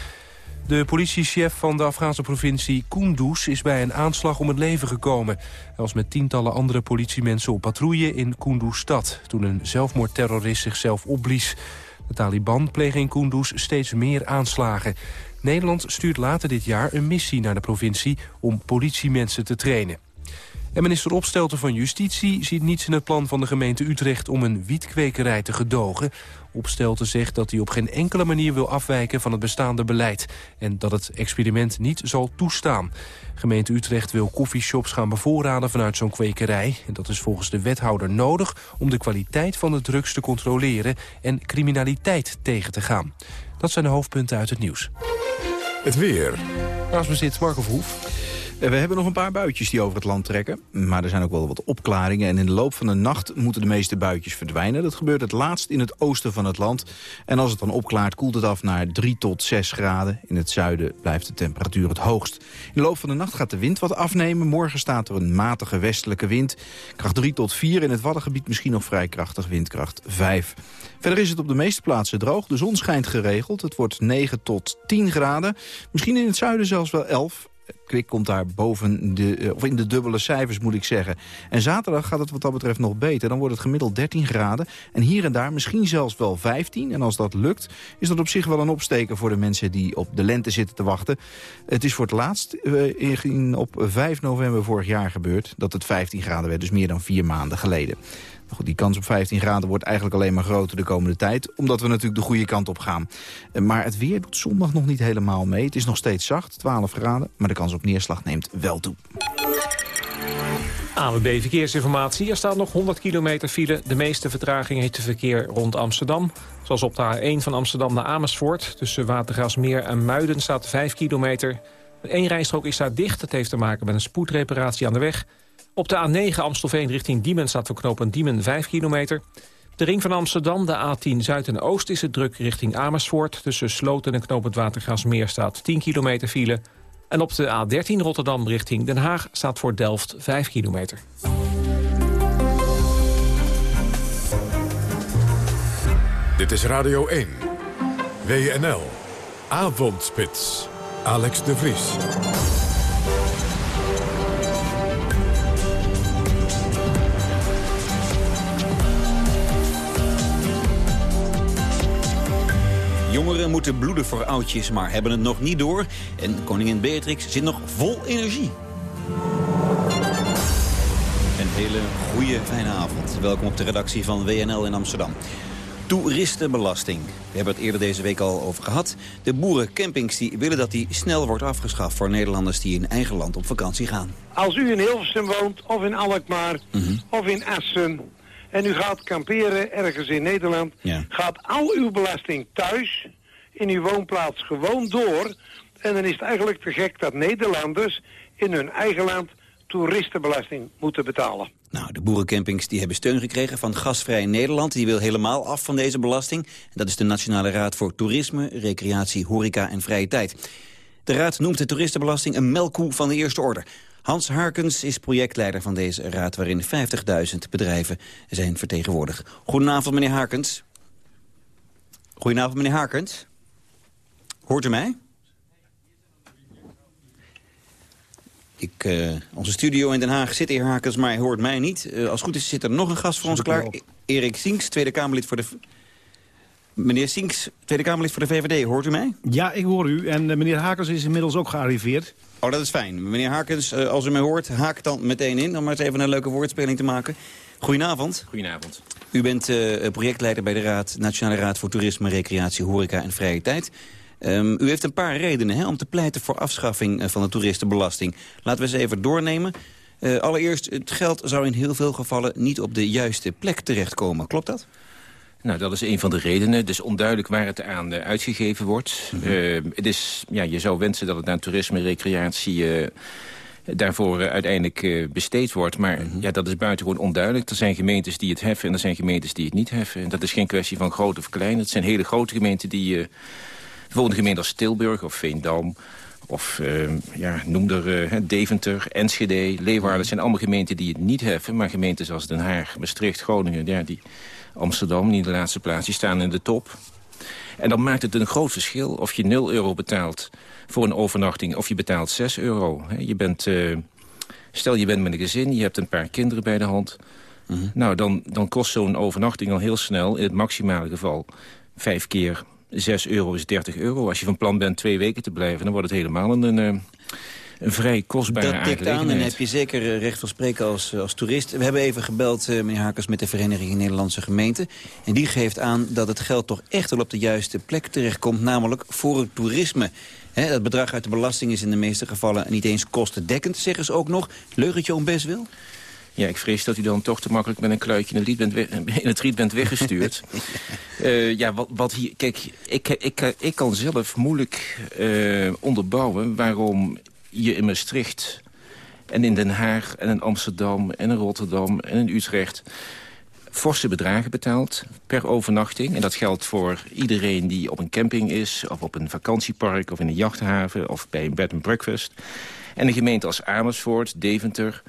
De politiechef van de Afghaanse provincie Kunduz is bij een aanslag om het leven gekomen. Hij was met tientallen andere politiemensen op patrouille in Kunduz-stad... toen een zelfmoordterrorist zichzelf opblies. De Taliban plegen in Kunduz steeds meer aanslagen. Nederland stuurt later dit jaar een missie naar de provincie... om politiemensen te trainen. En minister Opstelten van Justitie ziet niets in het plan van de gemeente Utrecht om een wietkwekerij te gedogen. Opstelten zegt dat hij op geen enkele manier wil afwijken van het bestaande beleid en dat het experiment niet zal toestaan. Gemeente Utrecht wil koffieshops gaan bevoorraden vanuit zo'n kwekerij. En dat is volgens de wethouder nodig om de kwaliteit van de drugs te controleren en criminaliteit tegen te gaan. Dat zijn de hoofdpunten uit het nieuws. Het weer. Naast me zit Marco Verhoef. Eh, we hebben nog een paar buitjes die over het land trekken. Maar er zijn ook wel wat opklaringen. En in de loop van de nacht moeten de meeste buitjes verdwijnen. Dat gebeurt het laatst in het oosten van het land. En als het dan opklaart koelt het af naar 3 tot 6 graden. In het zuiden blijft de temperatuur het hoogst. In de loop van de nacht gaat de wind wat afnemen. Morgen staat er een matige westelijke wind. Kracht 3 tot 4. In het Waddengebied misschien nog vrij krachtig windkracht 5. Verder is het op de meeste plaatsen droog. De zon schijnt geregeld. Het wordt 9 tot 10 graden. Misschien in het zuiden zelfs wel 11. Kwik komt daar boven de, eh, of in de dubbele cijfers moet ik zeggen. En zaterdag gaat het wat dat betreft nog beter. Dan wordt het gemiddeld 13 graden. En hier en daar misschien zelfs wel 15. En als dat lukt, is dat op zich wel een opsteken voor de mensen die op de lente zitten te wachten. Het is voor het laatst uh, op 5 november vorig jaar gebeurd dat het 15 graden werd. Dus meer dan vier maanden geleden. Goed, die kans op 15 graden wordt eigenlijk alleen maar groter de komende tijd. Omdat we natuurlijk de goede kant op gaan. Eh, maar het weer doet zondag nog niet helemaal mee. Het is nog steeds zacht, 12 graden. Maar de kans op neerslag neemt wel toe. ANWB Verkeersinformatie. Er staat nog 100 kilometer file. De meeste vertraging heeft het verkeer rond Amsterdam. Zoals op de A1 van Amsterdam naar Amersfoort. Tussen Watergraafsmeer en Muiden staat 5 kilometer. Eén rijstrook is daar dicht. Dat heeft te maken met een spoedreparatie aan de weg. Op de A9 Amstelveen richting Diemen staat voor knooppunt Diemen 5 kilometer. De ring van Amsterdam, de A10 Zuid en Oost, is het druk richting Amersfoort. Tussen Sloten en knooppunt Watergraafsmeer staat 10 kilometer file. En op de A13 Rotterdam richting Den Haag staat voor Delft 5 kilometer. Dit is Radio 1. WNL. Avondspits. Alex de Vries. Jongeren moeten bloeden voor oudjes, maar hebben het nog niet door. En koningin Beatrix zit nog vol energie. Een hele goede, fijne avond. Welkom op de redactie van WNL in Amsterdam. Toeristenbelasting. We hebben het eerder deze week al over gehad. De boerencampings die willen dat die snel wordt afgeschaft... voor Nederlanders die in eigen land op vakantie gaan. Als u in Hilversum woont, of in Alkmaar, mhm. of in Essen en u gaat kamperen ergens in Nederland, gaat al uw belasting thuis in uw woonplaats gewoon door. En dan is het eigenlijk te gek dat Nederlanders in hun eigen land toeristenbelasting moeten betalen. Nou, de boerencampings die hebben steun gekregen van Gasvrij Nederland. Die wil helemaal af van deze belasting. Dat is de Nationale Raad voor Toerisme, Recreatie, Horeca en Vrije Tijd. De raad noemt de toeristenbelasting een melkkoe van de eerste orde. Hans Harkens is projectleider van deze raad... waarin 50.000 bedrijven zijn vertegenwoordigd. Goedenavond, meneer Harkens. Goedenavond, meneer Harkens. Hoort u mij? Ik, uh, onze studio in Den Haag zit heer Harkens, maar hij hoort mij niet. Uh, als het goed is zit er nog een gast voor ons klaar. Erik Sinks, Tweede Kamerlid voor de... Meneer Sinks, Tweede Kamerlid voor de VVD, hoort u mij? Ja, ik hoor u. En uh, meneer Hakens is inmiddels ook gearriveerd. Oh, dat is fijn. Meneer Harkens, uh, als u mij hoort, haak dan meteen in... om maar eens even een leuke woordspeling te maken. Goedenavond. Goedenavond. U bent uh, projectleider bij de Raad, Nationale Raad voor Toerisme, Recreatie, Horeca en Vrije Tijd. Um, u heeft een paar redenen hè, om te pleiten voor afschaffing van de toeristenbelasting. Laten we eens even doornemen. Uh, allereerst, het geld zou in heel veel gevallen niet op de juiste plek terechtkomen. Klopt dat? Nou, dat is een van de redenen. Het is onduidelijk waar het aan uh, uitgegeven wordt. Mm -hmm. uh, het is, ja, je zou wensen dat het naar toerisme, recreatie... Uh, daarvoor uh, uiteindelijk uh, besteed wordt. Maar mm -hmm. ja, dat is buitengewoon onduidelijk. Er zijn gemeentes die het heffen en er zijn gemeentes die het niet heffen. En dat is geen kwestie van groot of klein. Het zijn hele grote gemeenten die... Uh, bijvoorbeeld een gemeente als Tilburg of Veendam... of ja, noem er Deventer, Enschede, Leeuwarden... Het zijn allemaal gemeenten die het niet heffen. Maar gemeenten zoals Den Haag, Maastricht, Groningen... Ja, die, Amsterdam, niet de laatste plaats, die staan in de top. En dan maakt het een groot verschil of je 0 euro betaalt voor een overnachting... of je betaalt 6 euro. Je bent, uh, stel je bent met een gezin, je hebt een paar kinderen bij de hand... Mm -hmm. Nou, dan, dan kost zo'n overnachting al heel snel, in het maximale geval... vijf keer 6 euro is 30 euro. Als je van plan bent twee weken te blijven, dan wordt het helemaal een... Uh, een vrij kostbare Dat tikt aan en heb je zeker eh, recht van spreken als, als toerist. We hebben even gebeld, uh, meneer Hakers, met de Vereniging Nederlandse Gemeenten. En die geeft aan dat het geld toch echt wel op de juiste plek terechtkomt. Namelijk voor het toerisme. He, dat bedrag uit de belasting is in de meeste gevallen niet eens kostendekkend, zeggen ze ook nog. Leugentje om best wil? Ja, ik vrees dat u dan toch te makkelijk met een kluitje in het, bent in het riet bent weggestuurd. uh, ja, wat, wat, hier... Kijk, ik, ik, ik kan zelf moeilijk uh, onderbouwen waarom je in Maastricht en in Den Haag en in Amsterdam en in Rotterdam en in Utrecht forse bedragen betaalt per overnachting. En dat geldt voor iedereen die op een camping is... of op een vakantiepark of in een jachthaven of bij een bed and breakfast. En een gemeente als Amersfoort, Deventer...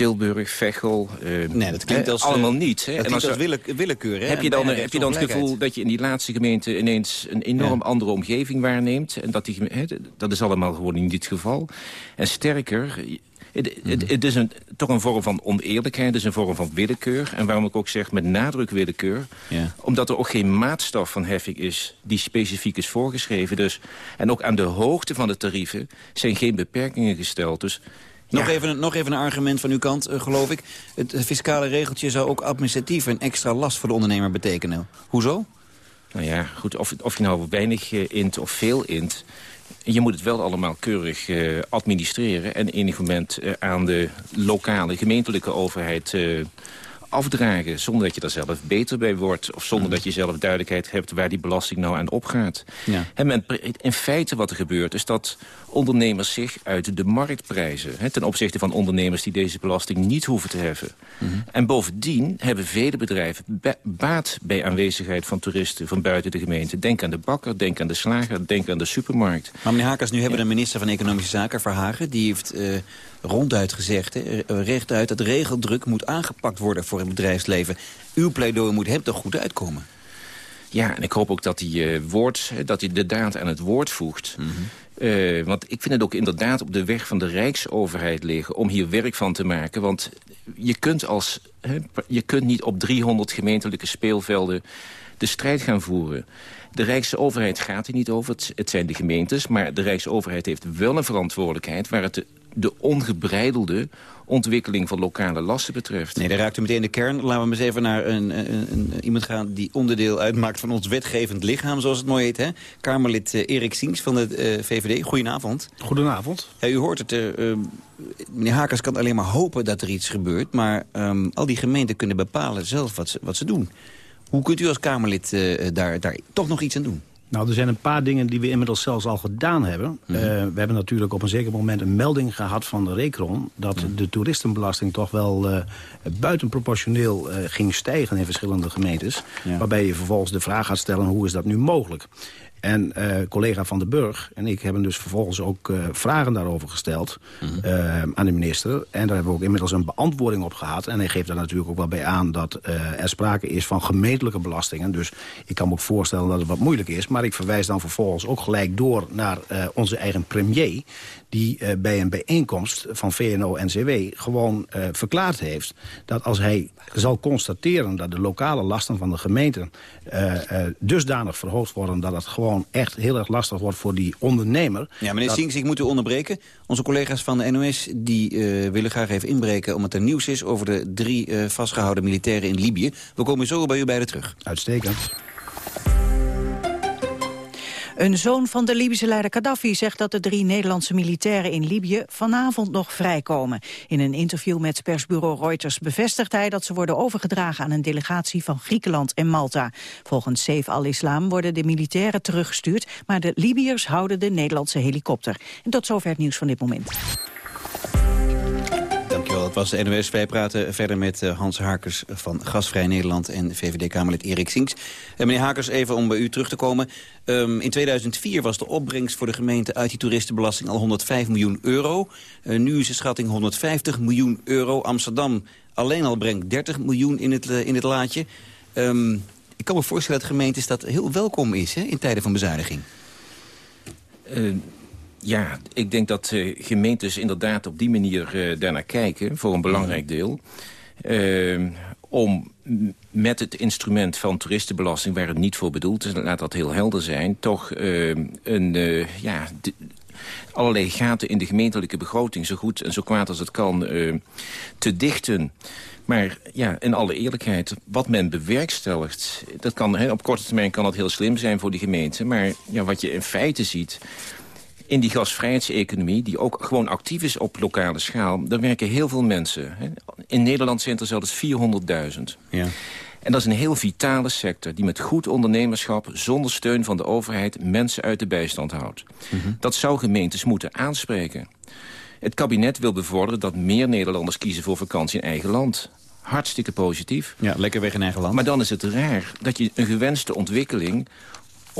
Tilburg, Veghel. Uh, nee, dat klinkt als, allemaal niet. Hè? Dat en als, als willekeur, willekeur hè? Heb je dan, heb je dan het gevoel dat je in die laatste gemeente ineens een enorm ja. andere omgeving waarneemt? En dat, die, hè, dat is allemaal gewoon niet het geval. En sterker, het, het, het, is een, toch een vorm van oneerlijkheid, het is een vorm van willekeur. En waarom ik ook zeg met nadruk willekeur. Ja. Omdat er ook geen maatstaf van heffing is die specifiek is voorgeschreven. Dus, en ook aan de hoogte van de tarieven zijn geen beperkingen gesteld. Dus nog, ja. even, nog even een argument van uw kant, uh, geloof ik. Het fiscale regeltje zou ook administratief een extra last voor de ondernemer betekenen. Hoezo? Nou ja, goed, of, of je nou weinig uh, int of veel int... je moet het wel allemaal keurig uh, administreren... en enig moment aan de lokale, gemeentelijke overheid afdragen... zonder dat je daar zelf beter bij wordt... of zonder mm. dat je zelf duidelijkheid hebt waar die belasting nou aan opgaat. Ja. En in feite wat er gebeurt is dat ondernemers zich uit de markt prijzen. Hè, ten opzichte van ondernemers die deze belasting niet hoeven te heffen. Mm -hmm. En bovendien hebben vele bedrijven baat bij aanwezigheid van toeristen van buiten de gemeente. Denk aan de bakker, denk aan de slager, denk aan de supermarkt. Maar meneer Hakers, nu hebben we de minister van Economische Zaken, Verhagen... die heeft uh, ronduit gezegd, hè, rechtuit, dat regeldruk moet aangepakt worden voor het bedrijfsleven. Uw pleidooi moet hem toch goed uitkomen? Ja, en ik hoop ook dat hij, uh, woord, dat hij de daad aan het woord voegt. Mm -hmm. Uh, want ik vind het ook inderdaad op de weg van de Rijksoverheid liggen... om hier werk van te maken. Want je kunt, als, he, je kunt niet op 300 gemeentelijke speelvelden de strijd gaan voeren. De Rijksoverheid gaat er niet over, het, het zijn de gemeentes... maar de Rijksoverheid heeft wel een verantwoordelijkheid... waar het de, de ongebreidelde ontwikkeling van lokale lasten betreft. Nee, daar raakt u meteen de kern. Laten we eens even naar een, een, een, iemand gaan die onderdeel uitmaakt van ons wetgevend lichaam, zoals het mooi heet. Hè? Kamerlid uh, Erik Siens van de uh, VVD. Goedenavond. Goedenavond. Ja, u hoort het, uh, meneer Hakers kan alleen maar hopen dat er iets gebeurt, maar um, al die gemeenten kunnen bepalen zelf wat ze, wat ze doen. Hoe kunt u als Kamerlid daar, daar toch nog iets aan doen? Nou, er zijn een paar dingen die we inmiddels zelfs al gedaan hebben. Mm -hmm. uh, we hebben natuurlijk op een zeker moment een melding gehad van de Recron... dat mm -hmm. de toeristenbelasting toch wel uh, buitenproportioneel uh, ging stijgen in verschillende gemeentes. Ja. Waarbij je vervolgens de vraag gaat stellen, hoe is dat nu mogelijk? En uh, collega Van den Burg en ik hebben dus vervolgens ook uh, vragen daarover gesteld mm -hmm. uh, aan de minister. En daar hebben we ook inmiddels een beantwoording op gehad. En hij geeft daar natuurlijk ook wel bij aan dat er sprake is van gemeentelijke belastingen. Dus ik kan me ook voorstellen dat het wat moeilijk is. Maar ik verwijs dan vervolgens ook gelijk door naar onze eigen premier die bij een bijeenkomst van VNO-NCW gewoon verklaard heeft... dat als hij zal constateren dat de lokale lasten van de gemeenten uh, dusdanig verhoogd worden... dat het gewoon echt heel erg lastig wordt voor die ondernemer... Ja, meneer dat... Sings, ik moet u onderbreken. Onze collega's van de NOS die, willen graag even inbreken... omdat er nieuws is over de drie vastgehouden militairen in Libië. We komen zo bij u beiden terug. Uitstekend. Een zoon van de Libische leider Gaddafi zegt dat de drie Nederlandse militairen in Libië vanavond nog vrijkomen. In een interview met persbureau Reuters bevestigt hij dat ze worden overgedragen aan een delegatie van Griekenland en Malta. Volgens Saif al-Islam worden de militairen teruggestuurd, maar de Libiërs houden de Nederlandse helikopter. En tot zover het nieuws van dit moment. Was de NOS. Wij praten verder met eh, Hans Hakers van Gasvrij Nederland... en VVD-Kamerlid Erik Sinks. Uh, meneer Hakers, even om bij u terug te komen. Um, in 2004 was de opbrengst voor de gemeente uit die toeristenbelasting al 105 miljoen euro. Uh, nu is de schatting 150 miljoen euro. Amsterdam alleen al brengt 30 miljoen in het, in het laadje. Um, ik kan me voorstellen dat gemeentes dat heel welkom is hè, in tijden van bezuiniging. Ja, ik denk dat uh, gemeentes inderdaad op die manier uh, daarnaar kijken... voor een belangrijk mhm. deel. Uh, om met het instrument van toeristenbelasting... waar het niet voor bedoeld is, laat dat heel helder zijn... toch een, ja, de, allerlei gaten in de gemeentelijke begroting... zo goed en zo kwaad als het kan te dichten... Maar ja, in alle eerlijkheid, wat men bewerkstelligt... Dat kan, op korte termijn kan dat heel slim zijn voor die gemeente. Maar ja, wat je in feite ziet in die gasvrijheidseconomie, die ook gewoon actief is op lokale schaal... daar werken heel veel mensen. In Nederland zijn er zelfs 400.000. Ja. En dat is een heel vitale sector die met goed ondernemerschap... zonder steun van de overheid mensen uit de bijstand houdt. Mhm. Dat zou gemeentes moeten aanspreken. Het kabinet wil bevorderen dat meer Nederlanders kiezen voor vakantie in eigen land. Hartstikke positief. Ja, lekker weg in eigen land. Maar dan is het raar dat je een gewenste ontwikkeling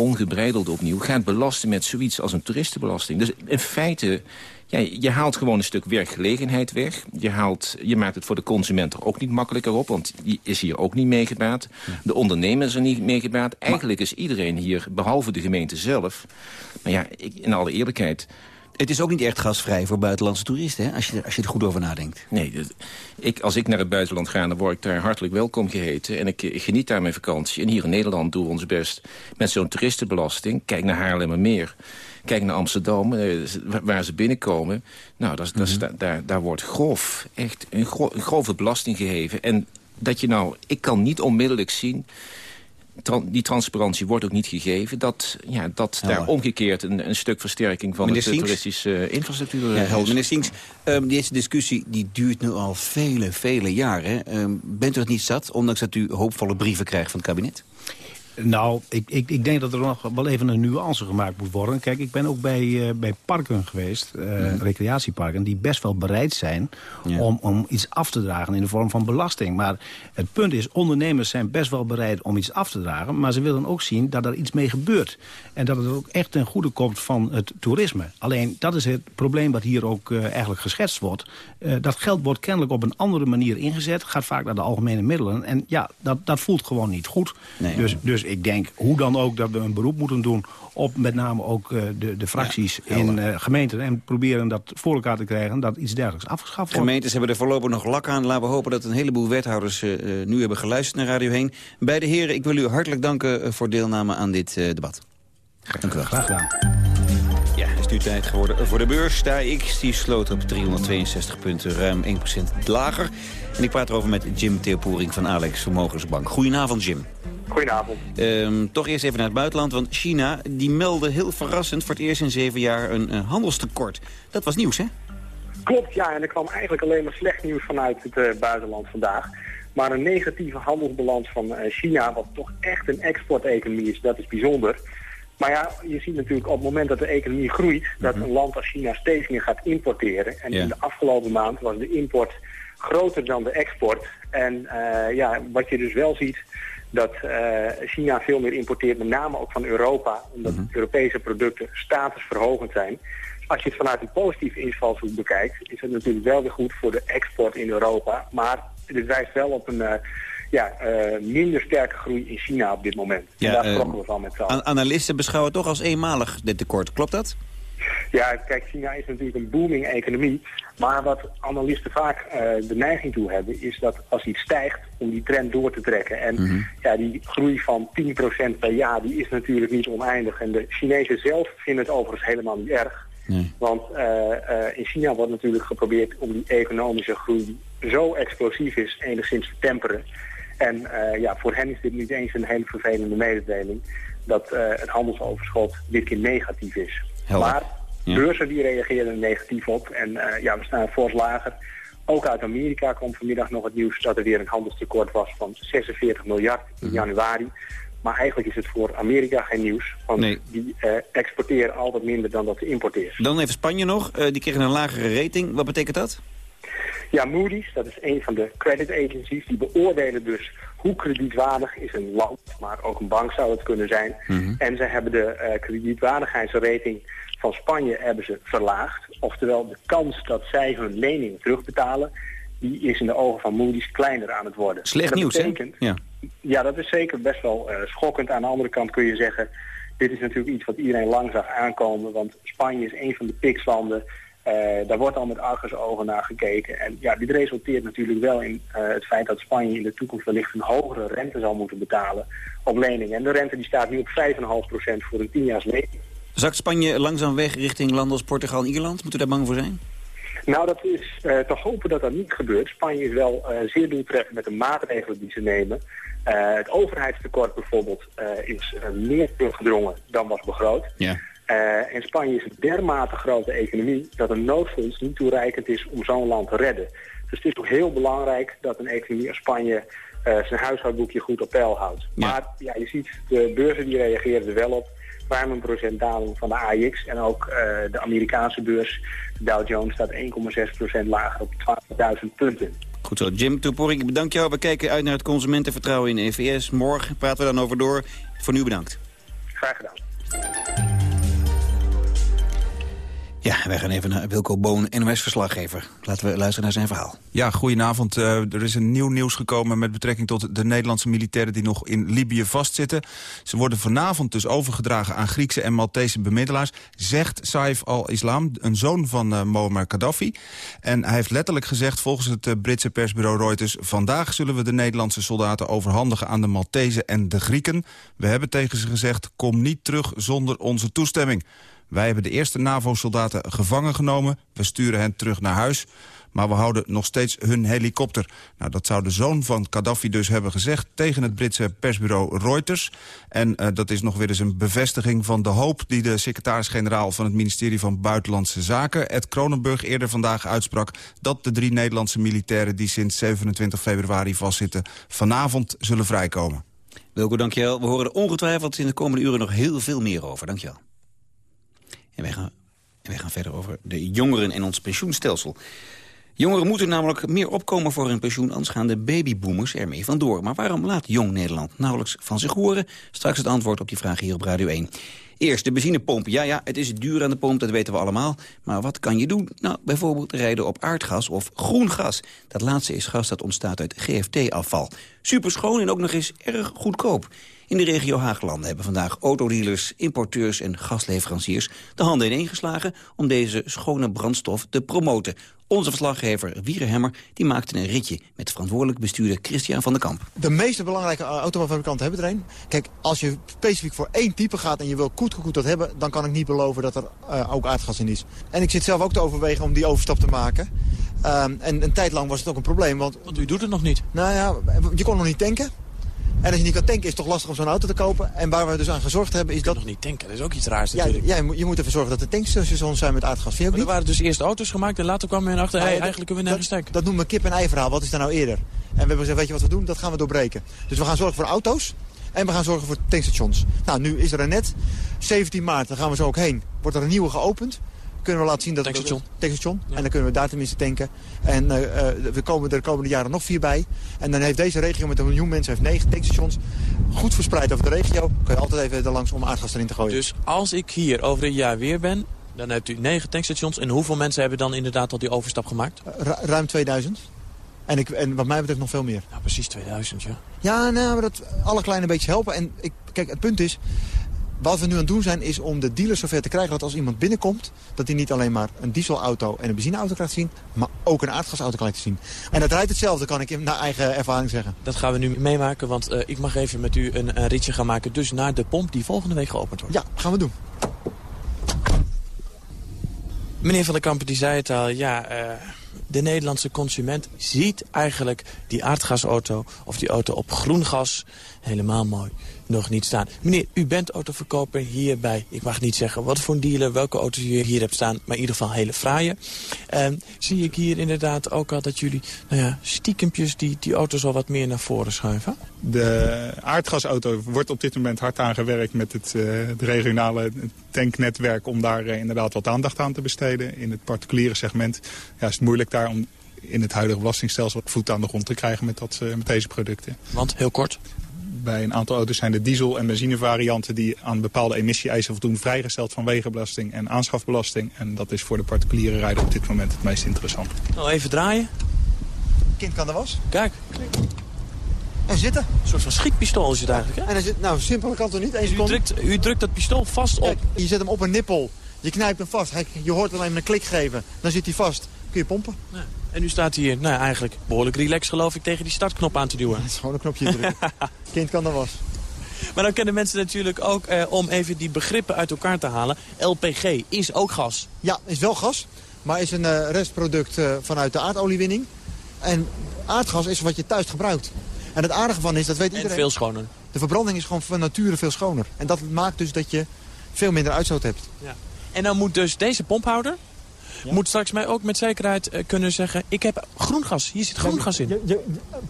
ongebreideld opnieuw gaat belasten met zoiets als een toeristenbelasting. Dus in feite, ja, je haalt gewoon een stuk werkgelegenheid weg. Je, haalt, je maakt het voor de consument er ook niet makkelijker op, want die is hier ook niet meegebaat. De ondernemer is er niet meegebaat. Eigenlijk is iedereen hier, behalve de gemeente zelf. Maar ja, ik, in alle eerlijkheid... Het is ook niet echt gasvrij voor buitenlandse toeristen, hè? Als, je, als je er goed over nadenkt. Nee, ik, als ik naar het buitenland ga, dan word ik daar hartelijk welkom geheten. En ik, ik geniet daar mijn vakantie. En hier in Nederland doen we ons best met zo'n toeristenbelasting. Kijk naar Haarlemmermeer. Kijk naar Amsterdam, eh, waar ze binnenkomen. Nou, dat, dat, mm daar, daar wordt grof, echt een, gro een grove belasting gegeven. En dat je nou, ik kan niet onmiddellijk zien die transparantie wordt ook niet gegeven... dat, ja, dat daar omgekeerd een, een stuk versterking van de toeristische uh, infrastructuur ja, is. Meneer Sinks, um, deze discussie die duurt nu al vele, vele jaren. Um, bent u het niet zat, ondanks dat u hoopvolle brieven krijgt van het kabinet? Nou, ik, ik, ik denk dat er nog wel even een nuance gemaakt moet worden. Kijk, ik ben ook bij, uh, bij parken geweest, uh, recreatieparken... die best wel bereid zijn om, om iets af te dragen in de vorm van belasting. Maar het punt is, ondernemers zijn best wel bereid om iets af te dragen... maar ze willen ook zien dat er iets mee gebeurt. En dat het ook echt ten goede komt van het toerisme. Alleen, dat is het probleem wat hier ook uh, eigenlijk geschetst wordt. dat geld wordt kennelijk op een andere manier ingezet. Gaat vaak naar de algemene middelen. En ja, dat, dat voelt gewoon niet goed. Nee, dus, dus ik denk hoe dan ook dat we een beroep moeten doen op met name ook uh, de, de fracties in uh, gemeenten. En proberen dat voor elkaar te krijgen dat iets dergelijks afgeschaft wordt. Gemeentes hebben er voorlopig nog lak aan. Laten we hopen dat een heleboel wethouders uh, nu hebben geluisterd naar Radio heen. Beide heren, ik wil u hartelijk danken voor deelname aan dit debat. Dank u wel. Graag gedaan. Ja, is nu tijd geworden voor de beurs. De X die sloot op 362 punten, ruim 1% lager. En ik praat erover met Jim Theopoering van Alex Vermogensbank. Goedenavond, Jim. Goedenavond. Um, toch eerst even naar het buitenland, want China die meldde heel verrassend... voor het eerst in zeven jaar een, een handelstekort. Dat was nieuws, hè? Klopt, ja. En er kwam eigenlijk alleen maar slecht nieuws vanuit het uh, buitenland vandaag. Maar een negatieve handelsbalans van uh, China, wat toch echt een exporteconomie is, dat is bijzonder. Maar ja, je ziet natuurlijk op het moment dat de economie groeit... dat mhm. een land als China steeds meer gaat importeren. En in de afgelopen maand was de import groter dan de export. En uh, ja, wat je dus wel ziet dat uh, China veel meer importeert, met name ook van Europa, omdat mm Europese producten statusverhogend zijn. Als je het vanuit een positieve invalshoek bekijkt, is het natuurlijk wel weer goed voor de export in Europa. Maar dit wijst wel op een uh, ja, uh, minder sterke groei in China op dit moment. Ja, en daar schrokken we van met z'n Analisten beschouwen toch als eenmalig dit tekort, klopt dat? Ja, kijk, China is natuurlijk een booming economie. Maar wat analisten vaak uh, de neiging toe hebben, is dat als iets stijgt, om die trend door te trekken. En mhm. ja, die groei van 10% per jaar, die is natuurlijk niet oneindig. En de Chinezen zelf vinden het overigens helemaal niet erg. Nee. Want uh, uh, in China wordt natuurlijk geprobeerd om die economische groei die zo explosief is, enigszins te temperen. En ja, voor hen is dit niet eens een hele vervelende mededeling dat het handelsoverschot dit keer negatief is. Maar beurzen die reageren negatief op. En uh, ja, we staan fors lager. Ook uit Amerika komt vanmiddag nog het nieuws dat er weer een handelstekort was van 46 miljard in mhm. januari. Maar eigenlijk is het voor Amerika geen nieuws. Want Nee. die eh, exporteren altijd minder dan dat ze importeren. Dan even Spanje nog. Eh, die kregen een lagere rating. Wat betekent dat? Ja, Moody's, dat is een van de credit agencies. Die beoordelen dus hoe kredietwaardig is een land. Maar ook een bank zou het kunnen zijn. En ze hebben de eh kredietwaardigheidsrating van Spanje hebben ze verlaagd. Oftewel, de kans dat zij hun lening terugbetalen... die is in de ogen van Moody's kleiner aan het worden. Slecht nieuws, hè? betekent- Ja. Ja, dat is zeker best wel eh, schokkend. Aan de andere kant kun je zeggen... dit is natuurlijk iets wat iedereen lang zag aankomen... want Spanje is een van de PIX-landen... Eh, daar wordt al met argusogen naar gekeken. En ja, dit resulteert natuurlijk wel in eh, het feit dat Spanje in de toekomst wellicht een hogere rente zal moeten betalen op leningen. En de rente die staat nu op 5,5% voor een 10 lening. Zakt Spanje langzaam weg richting landen als Portugal en Ierland? Moeten we daar bang voor zijn? Nou, dat is eh, te hopen dat dat niet gebeurt. Spanje is wel eh, zeer doeltreffend met de maatregelen die ze nemen. Eh, het overheidstekort bijvoorbeeld eh, is eh, meer teruggedrongen dan was begroot. Ja. Eh, en Spanje is een dermate grote economie dat een noodfonds niet toereikend is om zo'n land te redden. Dus het is toch heel belangrijk dat een economie als Spanje eh, zijn huishoudboekje goed op peil houdt. Maar ja, je ziet de beurzen die reageren er wel op. Ruim een procent daling van de AX en ook eh, de Amerikaanse beurs, de Dow Jones, staat 1,6% lager op 12.000 punten. Goed zo. Jim Toeporik, bedankt jou. We kijken uit naar het consumentenvertrouwen in EVS. Morgen praten we dan over door. Voor nu bedankt. Graag gedaan. Ja, wij gaan even naar Wilco Boon, NOS-verslaggever. Laten we luisteren naar zijn verhaal. Ja, goedenavond. Eh, er is een nieuw nieuws gekomen met betrekking tot de Nederlandse militairen die nog in Libië vastzitten. Ze worden vanavond dus overgedragen aan Griekse en Maltese bemiddelaars, zegt Saif al-Islam, een zoon van uh, Muammar Gaddafi. En hij heeft letterlijk gezegd, volgens het uh, Britse persbureau Reuters, vandaag zullen we de Nederlandse soldaten overhandigen aan de Maltese en de Grieken. We hebben tegen ze gezegd, kom niet terug zonder onze toestemming. Wij hebben de eerste NAVO-soldaten gevangen genomen. We sturen hen terug naar huis. Maar we houden nog steeds hun helikopter. Nou, dat zou de zoon van Gaddafi dus hebben gezegd... tegen het Britse persbureau Reuters. En uh, dat is nog weer eens een bevestiging van de hoop... die de secretaris-generaal van het ministerie van Buitenlandse Zaken... Ed Kronenburg eerder vandaag uitsprak... dat de drie Nederlandse militairen die sinds 27 februari vastzitten... vanavond zullen vrijkomen. Wilco, dankjewel. We horen er ongetwijfeld in de komende uren nog heel veel meer over. Dankjewel. En wij gaan, verder over de jongeren en ons pensioenstelsel. Jongeren moeten namelijk meer opkomen voor hun pensioen... anders gaan de babyboomers ermee vandoor. Maar waarom laat Jong Nederland nauwelijks van zich horen? Straks het antwoord op die vraag hier op Radio 1. Eerst de benzinepomp. Ja, ja, het is duur aan de pomp, dat weten we allemaal. Maar wat kan je doen? Nou, bijvoorbeeld rijden op aardgas of groen gas. Dat laatste is gas dat ontstaat uit GFT-afval. Superschoon en ook nog eens erg goedkoop. In de regio Haaglanden hebben vandaag autodealers, importeurs en gasleveranciers de handen ineengeslagen om deze schone brandstof te promoten. Onze verslaggever Wierer Hemmer die maakte een ritje met verantwoordelijk bestuurder Christian van der Kamp. De meeste belangrijke autofabrikanten hebben er een. Kijk, als je specifiek voor één type gaat en je wil goed dat hebben... dan kan ik niet beloven dat er uh, ook aardgas in is. En ik zit zelf ook te overwegen om die overstap te maken. Um, en een tijd lang was het ook een probleem. Want, want u doet het nog niet? Nou ja, je kon nog niet tanken. En als je niet kan tanken is het toch lastig om zo'n auto te kopen. En waar we dus aan gezorgd hebben is dat... nog niet tanken, dat is ook iets raars natuurlijk. Ja, je moet, je moet ervoor zorgen dat de tankstations zijn met aardgas. Vind er waren dus eerst auto's gemaakt en later kwam men achter... Nou, hey, eigenlijk kunnen we nergens tanken. Dat noemen we kip-en-ei verhaal. Wat is daar nou eerder? En we hebben gezegd, weet je wat we doen? Dat gaan we doorbreken. Dus we gaan zorgen voor auto's. En we gaan zorgen voor tankstations. Nou, nu is er een net. 17 maart, daar gaan we zo ook heen. Wordt er een nieuwe geopend kunnen we laten zien dat tankstation. we tankstation. Ja. En dan kunnen we daar tenminste tanken. En uh, uh, we komen er de komende jaren nog vier bij. En dan heeft deze regio met een miljoen mensen heeft negen tankstations. Goed verspreid over de regio. Kun je altijd even er langs om aardgas erin te gooien. Dus als ik hier over een jaar weer ben, dan hebt u negen tankstations. En hoeveel mensen hebben dan inderdaad al die overstap gemaakt? Ru ruim 2000. En, ik, en wat mij betreft nog veel meer. Ja, precies 2000, ja. Ja, nou, dat alle kleine beetjes helpen. En ik, kijk, het punt is, wat we nu aan het doen zijn, is om de dealers zover te krijgen dat als iemand binnenkomt... dat hij niet alleen maar een dieselauto en een benzineauto krijgt zien... maar ook een aardgasauto krijgt zien. En dat rijdt hetzelfde, kan ik naar eigen ervaring zeggen. Dat gaan we nu meemaken, want uh, ik mag even met u een, een, ritje gaan maken... dus naar de pomp die volgende week geopend wordt. Ja, gaan we doen. Meneer Van der Kampen die zei het al, ja... Uh, de Nederlandse consument ziet eigenlijk die aardgasauto... of die auto op groen gas helemaal mooi nog niet staan. Meneer, u bent autoverkoper hierbij. Ik mag niet zeggen wat voor een dealer, welke auto's u hier hebt staan... maar in ieder geval hele fraaie. Ehm, zie ik hier inderdaad ook al dat jullie nou ja, stiekempjes die, die auto's al wat meer naar voren schuiven? De aardgasauto wordt op dit moment hard aangewerkt met het, uh, het regionale tanknetwerk... om daar uh, inderdaad wat aandacht aan te besteden. In het particuliere segment ja, is het moeilijk daar om in het huidige belastingstelsel voet aan de grond te krijgen met, dat, uh, met deze producten. Want, heel kort? Bij een aantal auto's zijn de diesel- en benzinevarianten die aan bepaalde emissie-eisen voldoen vrijgesteld van wegenbelasting en aanschafbelasting. En dat is voor de particuliere rijder op dit moment het meest interessant. Nou, even draaien. Kind kan er was. Kijk. En zitten. Een soort van schietpistool is het eigenlijk, hè? En hij zit, nou, simpel kan toch niet? U drukt, u drukt dat pistool vast op. Kijk, je zet hem op een nippel. Je knijpt hem vast. Je hoort hem even een klik geven. Dan zit hij vast. Kun je pompen. Ja. En nu staat hij hier, nou eigenlijk behoorlijk relaxed geloof ik, tegen die startknop aan te duwen. Het is gewoon een knopje drukken. kind kan er was. Maar dan kennen mensen natuurlijk ook, eh, om even die begrippen uit elkaar te halen... LPG is ook gas. Ja, is wel gas. Maar is een uh, restproduct uh, vanuit de aardoliewinning. En aardgas is wat je thuis gebruikt. En het aardige van is, dat weet iedereen... En veel schoner. De verbranding is gewoon van nature veel schoner. En dat maakt dus dat je veel minder uitstoot hebt. Ja. En dan moet dus deze pomphouder... Ja. moet straks mij ook met zekerheid uh, kunnen zeggen... ik heb groen gas, hier zit groen gas in. Je, je,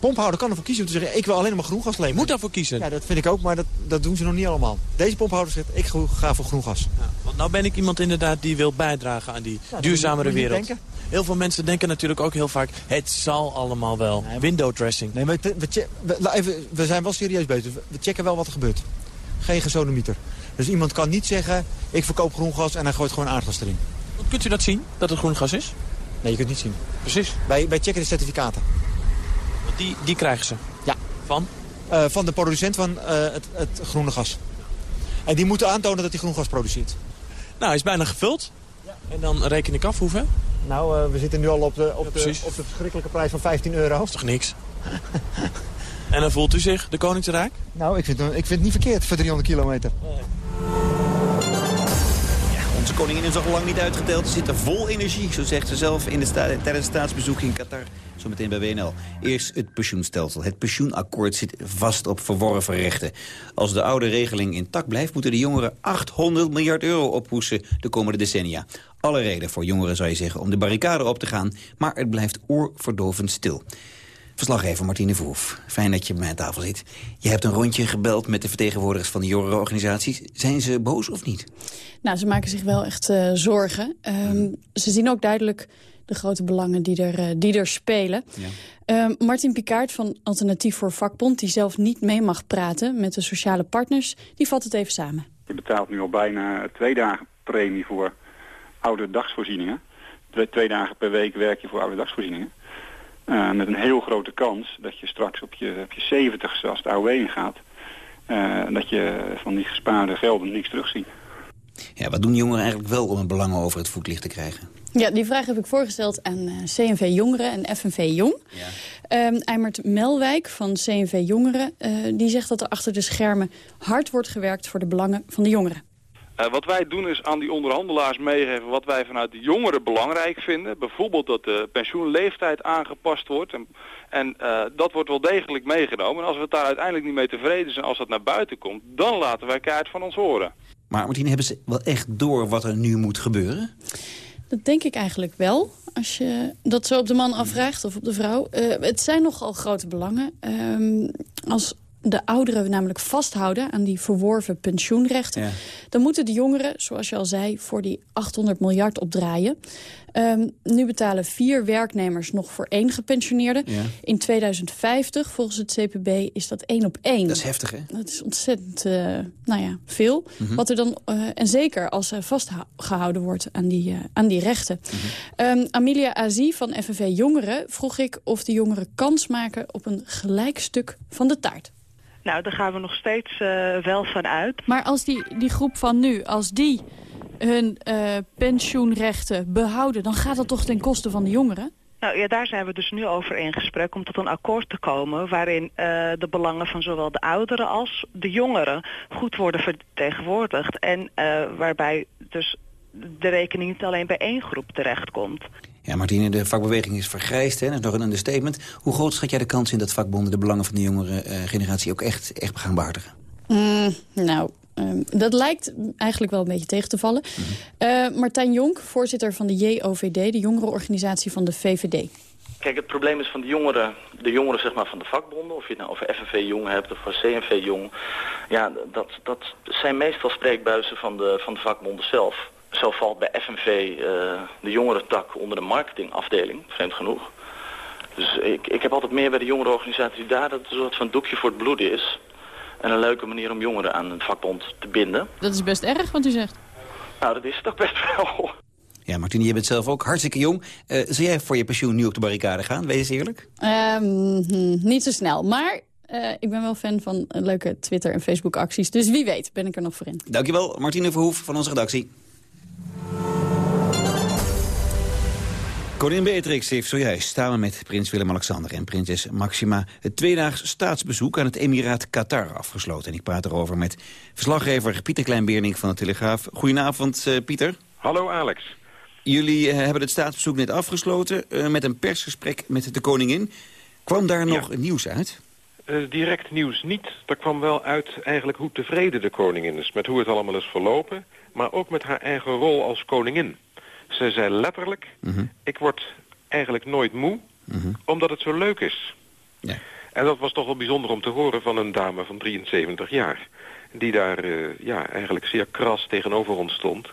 pomphouder kan ervoor kiezen om te zeggen... ik wil alleen maar groen gas leveren. Moet daarvoor kiezen? Ja, dat vind ik ook, maar dat, dat doen ze nog niet allemaal. Deze pomphouder zegt, ik ga voor groen gas. Ja, want nou ben ik iemand inderdaad die wil bijdragen aan die ja, duurzamere wereld. Heel veel mensen denken natuurlijk ook heel vaak... het zal allemaal wel. Nee, Window dressing. Nee, maar we, we, we, even, we zijn wel serieus bezig. We checken wel wat er gebeurt. Geen gesodemieter. Dus iemand kan niet zeggen... ik verkoop groen gas en hij gooit gewoon aardgas erin. Kunt u dat zien, dat het groen gas is? Nee, je kunt het niet zien. Precies. Wij, wij checken de certificaten. Want die, die krijgen ze? Ja. Van? Uh, van de producent van uh, het, het groene gas. En die moeten aantonen dat hij groen gas produceert. Nou, hij is bijna gevuld. Ja. En dan reken ik af hoeveel? Nou, uh, we zitten nu al op de, op, ja, de, op de verschrikkelijke prijs van 15 euro. Dat is toch niks? en dan voelt u zich de koningsrijk? Nou, ik vind, ik vind het niet verkeerd voor 300 kilometer. Nee. Onze koningin is nog lang niet uitgedeeld. Ze zit er vol energie, zo zegt ze zelf in de tijdens staatsbezoek in Qatar. Zometeen bij WNL. Eerst het pensioenstelsel. Het pensioenakkoord zit vast op verworven rechten. Als de oude regeling intact blijft... moeten de jongeren 800 miljard euro oppoetsen de komende decennia. Alle reden voor jongeren, zou je zeggen, om de barricade op te gaan. Maar het blijft oorverdovend stil. Verslaggever Martine Verhoef, fijn dat je bij mij aan tafel zit. Je hebt een rondje gebeld met de vertegenwoordigers van de jongerenorganisaties. Zijn ze boos of niet? Nou, ze maken zich wel echt uh, zorgen. Um, ze zien ook duidelijk de grote belangen die er, uh, die er spelen. Ja. Um, Martin Picard van Alternatief voor Vakbond... die zelf niet mee mag praten met de sociale partners... die vat het even samen. Je betaalt nu al bijna twee dagen premie voor ouderdagsvoorzieningen. Twee, twee dagen per week werk je voor ouderdagsvoorzieningen. Uh, met een heel grote kans dat je straks op je, op je 70 als het AOW ingaat... Uh, dat je van die gespaarde gelden niks terugziet. Ja, wat doen jongeren eigenlijk wel om hun belangen over het voetlicht te krijgen? Ja, die vraag heb ik voorgesteld aan uh, CNV Jongeren en FNV Jong. Ja. Um, Eimert Melwijk van CNV Jongeren, die zegt dat er achter de schermen hard wordt gewerkt voor de belangen van de jongeren. Uh, wat wij doen is aan die onderhandelaars meegeven wat wij vanuit de jongeren belangrijk vinden. Bijvoorbeeld dat de pensioenleeftijd aangepast wordt. En, en uh, dat wordt wel degelijk meegenomen. En als we het daar uiteindelijk niet mee tevreden zijn als dat naar buiten komt... dan laten wij kaart van ons horen. Maar Martine, hebben ze wel echt door wat er nu moet gebeuren? Dat denk ik eigenlijk wel. Als je dat zo op de man afvraagt of op de vrouw. Uh, het zijn nogal grote belangen. Uh, als de ouderen namelijk vasthouden aan die verworven pensioenrechten... Ja. dan moeten de jongeren, zoals je al zei, voor die 800 miljard opdraaien. Um, nu betalen vier werknemers nog voor één gepensioneerde. Ja. In 2050, volgens het CPB, is dat één op één. Dat is heftig, hè? Dat is ontzettend uh, nou ja, veel. Mm -hmm. Wat er dan, uh, en zeker als er vastgehouden wordt aan die, uh, aan die rechten. Mm -hmm. um, Amelia Azie van FNV Jongeren vroeg ik of de jongeren kans maken... op een gelijk stuk van de taart. Nou, daar gaan we nog steeds uh, wel van uit. Maar als die, die groep van nu, als die hun uh, pensioenrechten behouden... dan gaat dat toch ten koste van de jongeren? Nou ja, daar zijn we dus nu over in gesprek om tot een akkoord te komen... waarin uh, de belangen van zowel de ouderen als de jongeren goed worden vertegenwoordigd. En uh, waarbij dus de rekening niet alleen bij één groep terechtkomt. Ja, Martine, de vakbeweging is vergrijsd, hè? dat is nog een understatement. Hoe groot schat jij de kans in dat vakbonden de belangen van de jongere uh, generatie ook echt, echt gaan behartigen? Mm, nou, ehm, dat lijkt eigenlijk wel een beetje tegen te vallen. Eh, Martijn Jonk, voorzitter van de JOVD, de jongerenorganisatie van de VVD. Kijk, het probleem is van de jongeren, de jongeren zeg maar, van de vakbonden, of je het nou over FNV Jong hebt of van CNV Jong. Ja, dat, dat zijn meestal spreekbuizen van de, van de vakbonden zelf. Zo valt bij FNV uh, de jongerentak onder de marketingafdeling, vreemd genoeg. Dus ik, ik heb altijd meer bij de jongerenorganisatie daar dat het een soort van doekje voor het bloed is. En een leuke manier om jongeren aan een vakbond te binden. Dat is best erg wat u zegt. Nou, dat is het toch best wel. Ja, Martine, je bent zelf ook hartstikke jong. Uh, zou jij voor je pensioen nu op de barricade gaan? Wees eens eerlijk. Um, niet zo snel, maar uh, ik ben wel fan van leuke Twitter- en Facebook-acties. Dus wie weet ben ik er nog voor in. Dankjewel, Martine Verhoef van onze redactie. Koningin Beatrix heeft zojuist samen met prins Willem-Alexander en prinses Maxima... het tweedaags staatsbezoek aan het Emiraat Qatar afgesloten. En ik praat erover met verslaggever Pieter Kleinbeerning van de Telegraaf. Goedenavond, uh, Pieter. Hallo, Alex. Jullie uh, hebben het staatsbezoek net afgesloten uh, met een persgesprek met de koningin. Kwam daar nog nieuws uit? direct nieuws niet. Er kwam wel uit eigenlijk hoe tevreden de koningin is... met hoe het allemaal is verlopen, maar ook met haar eigen rol als koningin. Ze zei letterlijk, mm -hmm. ik word eigenlijk nooit moe, mm -hmm. omdat het zo leuk is. Ja. En dat was toch wel bijzonder om te horen van een dame van 73 jaar. Die daar uh, ja, eigenlijk zeer kras tegenover ons stond.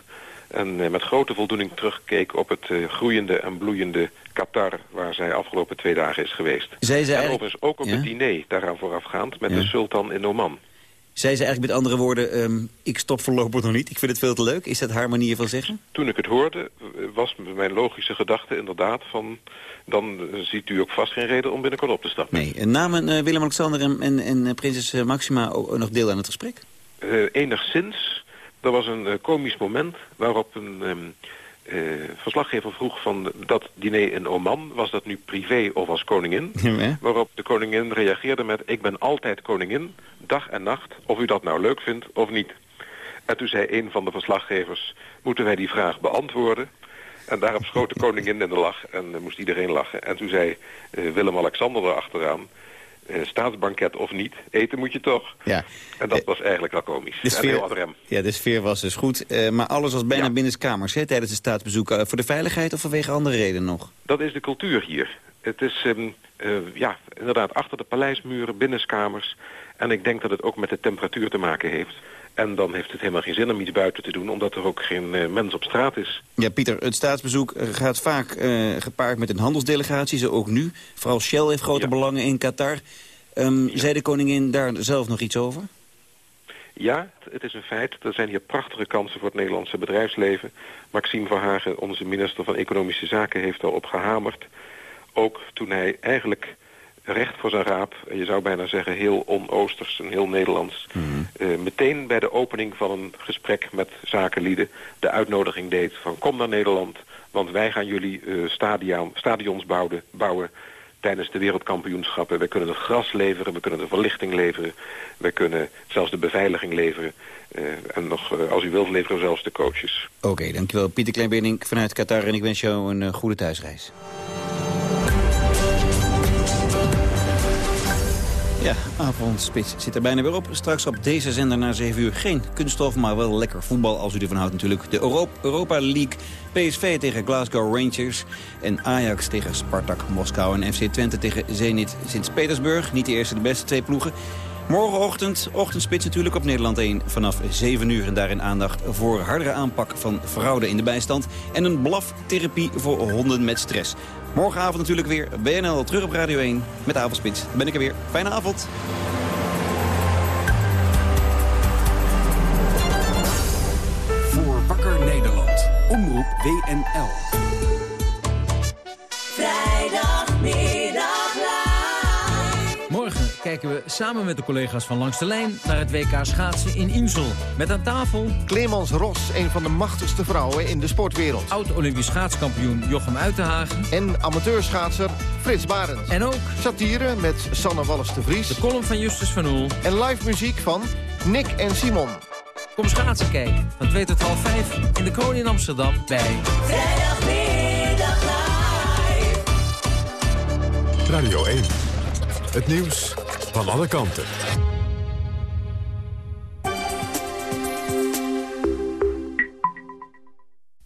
En uh, met grote voldoening terugkeek op het uh, groeiende en bloeiende Qatar... waar zij afgelopen twee dagen is geweest. Zij zei en overigens ook op ja? het diner daaraan voorafgaand met Ja. de sultan in Oman. Zei ze eigenlijk met andere woorden, um, ik stop voorlopig nog niet. Ik vind het veel te leuk. Is dat haar manier van zeggen? Toen ik het hoorde, was mijn logische gedachte inderdaad van... dan uh, ziet u ook vast geen reden om binnenkort op te stappen. Nee, en namen uh, Willem-Alexander en, en, en prinses Maxima ook nog deel aan het gesprek? Uh, enigszins. Er was een uh, komisch moment waarop een... Um, uh, verslaggever vroeg van dat diner in Oman, was dat nu privé of als koningin? Ja, waarop de koningin reageerde met, ik ben altijd koningin, dag en nacht, of u dat nou leuk vindt of niet. En toen zei een van de verslaggevers, moeten wij die vraag beantwoorden? En daarop schoot de koningin in de lach en uh, moest iedereen lachen. En toen zei uh, Willem-Alexander erachteraan, uh, staatsbanket of niet, eten moet je toch. Ja. En dat was eigenlijk wel komisch. De sfeer. Ja, de sfeer was dus goed. Uh, maar alles was bijna ja. binnenskamers hè, tijdens het staatsbezoek. Uh, voor de veiligheid of vanwege andere redenen nog? Dat is de cultuur hier. Het is um, ja, inderdaad achter de paleismuren, binnenskamers. En ik denk dat het ook met de temperatuur te maken heeft. En dan heeft het helemaal geen zin om iets buiten te doen... omdat er ook geen uh, mens op straat is. Ja, Pieter, het staatsbezoek gaat vaak uh, gepaard met een handelsdelegatie. Zo ook nu. Vooral Shell heeft grote ja. belangen in Qatar. Um, ja. Zei de koningin daar zelf nog iets over? Ja, het is een feit. Er zijn hier prachtige kansen voor het Nederlandse bedrijfsleven. Maxime Verhagen, onze minister van Economische Zaken, heeft daarop gehamerd. Ook toen hij eigenlijk recht voor zijn raap, je zou bijna zeggen heel on-Oosters en heel Nederlands, mm -hmm. uh, meteen bij de opening van een gesprek met zakenlieden de uitnodiging deed van kom naar Nederland, want wij gaan jullie uh, stadion, stadions bouwen, bouwen tijdens de wereldkampioenschappen. We kunnen het gras leveren, we kunnen de verlichting leveren, we kunnen zelfs de beveiliging leveren. Uh, en nog, als u wilt, leveren we zelfs de coaches. Oké, okay, dankjewel Pieter Kleinbeening vanuit Qatar en ik wens jou een goede thuisreis. Ja, avondspits zit er bijna weer op. Straks op deze zender na 7 uur geen kunststof, maar wel lekker voetbal als u ervan houdt natuurlijk. De Euro Europa League, PSV tegen Glasgow Rangers en Ajax tegen Spartak Moskou en FC Twente tegen Zenit Sint-Petersburg. Niet de eerste, de beste twee ploegen. Morgenochtend, ochtendspits natuurlijk op Nederland 1 vanaf 7 uur. En daarin aandacht voor hardere aanpak van fraude in de bijstand. En een blaftherapie voor honden met stress. Morgenavond natuurlijk weer WNL terug op Radio 1 met Avondspits. Dan ben ik er weer. Fijne avond. Voor Wakker Nederland. Omroep WNL. Vrijdagmiddag kijken we samen met de collega's van Langs de Lijn... naar het WK schaatsen in Insel. Met aan tafel... Clemens Ros, een van de machtigste vrouwen in de sportwereld. Oud-Olympisch schaatskampioen Jochem Uitenhagen. En amateurschaatser Frits Barend. En ook... Satire met Sanne Wallis de Vries. De column van Justus van Oel. En live muziek van Nick en Simon. Kom schaatsen kijken. Van 2 tot half 5 in de Kroon in Amsterdam bij... Vrijdagmiddag live. Radio 1. Het nieuws van alle kanten.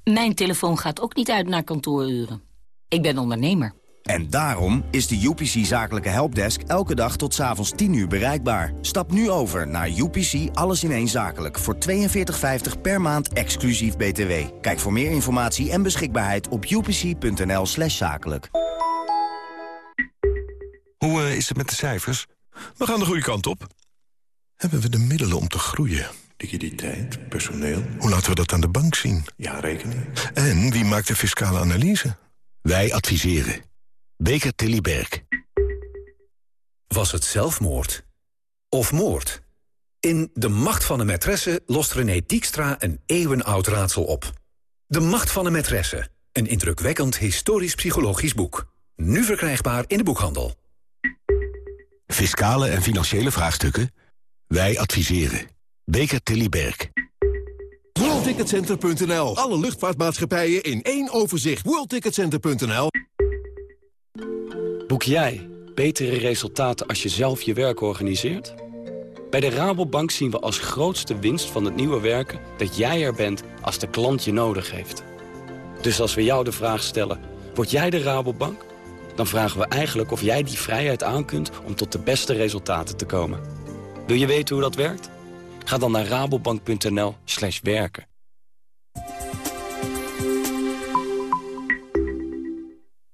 Mijn telefoon gaat ook niet uit naar kantooruren. Ik ben ondernemer. En daarom is de UPC Zakelijke Helpdesk elke dag tot s'avonds 10 uur bereikbaar. Stap nu over naar UPC Alles in één Zakelijk voor 42,50 per maand exclusief BTW. Kijk voor meer informatie en beschikbaarheid op upc.nl slash zakelijk. Hoe eh, is het met de cijfers? We gaan de goede kant op. Hebben we de middelen om te groeien? Liquiditeit, personeel. Hoe laten we dat aan de bank zien? Ja, rekening. En wie maakt de fiscale analyse? Wij adviseren. Beker Tilly Berg. Was het zelfmoord? Of moord? In De Macht van de Maîtresse lost René Diekstra een eeuwenoud raadsel op. De Macht van de Maîtresse. Een indrukwekkend historisch-psychologisch boek. Nu verkrijgbaar in de boekhandel. Fiscale en financiële vraagstukken? Wij adviseren. Beker Tilly Berg. WorldTicketCenter.nl. Alle luchtvaartmaatschappijen in één overzicht. WorldTicketCenter.nl. Boek jij betere resultaten als je zelf je werk organiseert? Bij de Rabobank zien we als grootste winst van het nieuwe werken... dat jij er bent als de klant je nodig heeft. Dus als we jou de vraag stellen, word jij de Rabobank? Dan vragen we eigenlijk of jij die vrijheid aankunt om tot de beste resultaten te komen. Wil je weten hoe dat werkt? Ga dan naar rabobank.nl slash werken.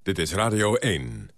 Dit is Radio 1.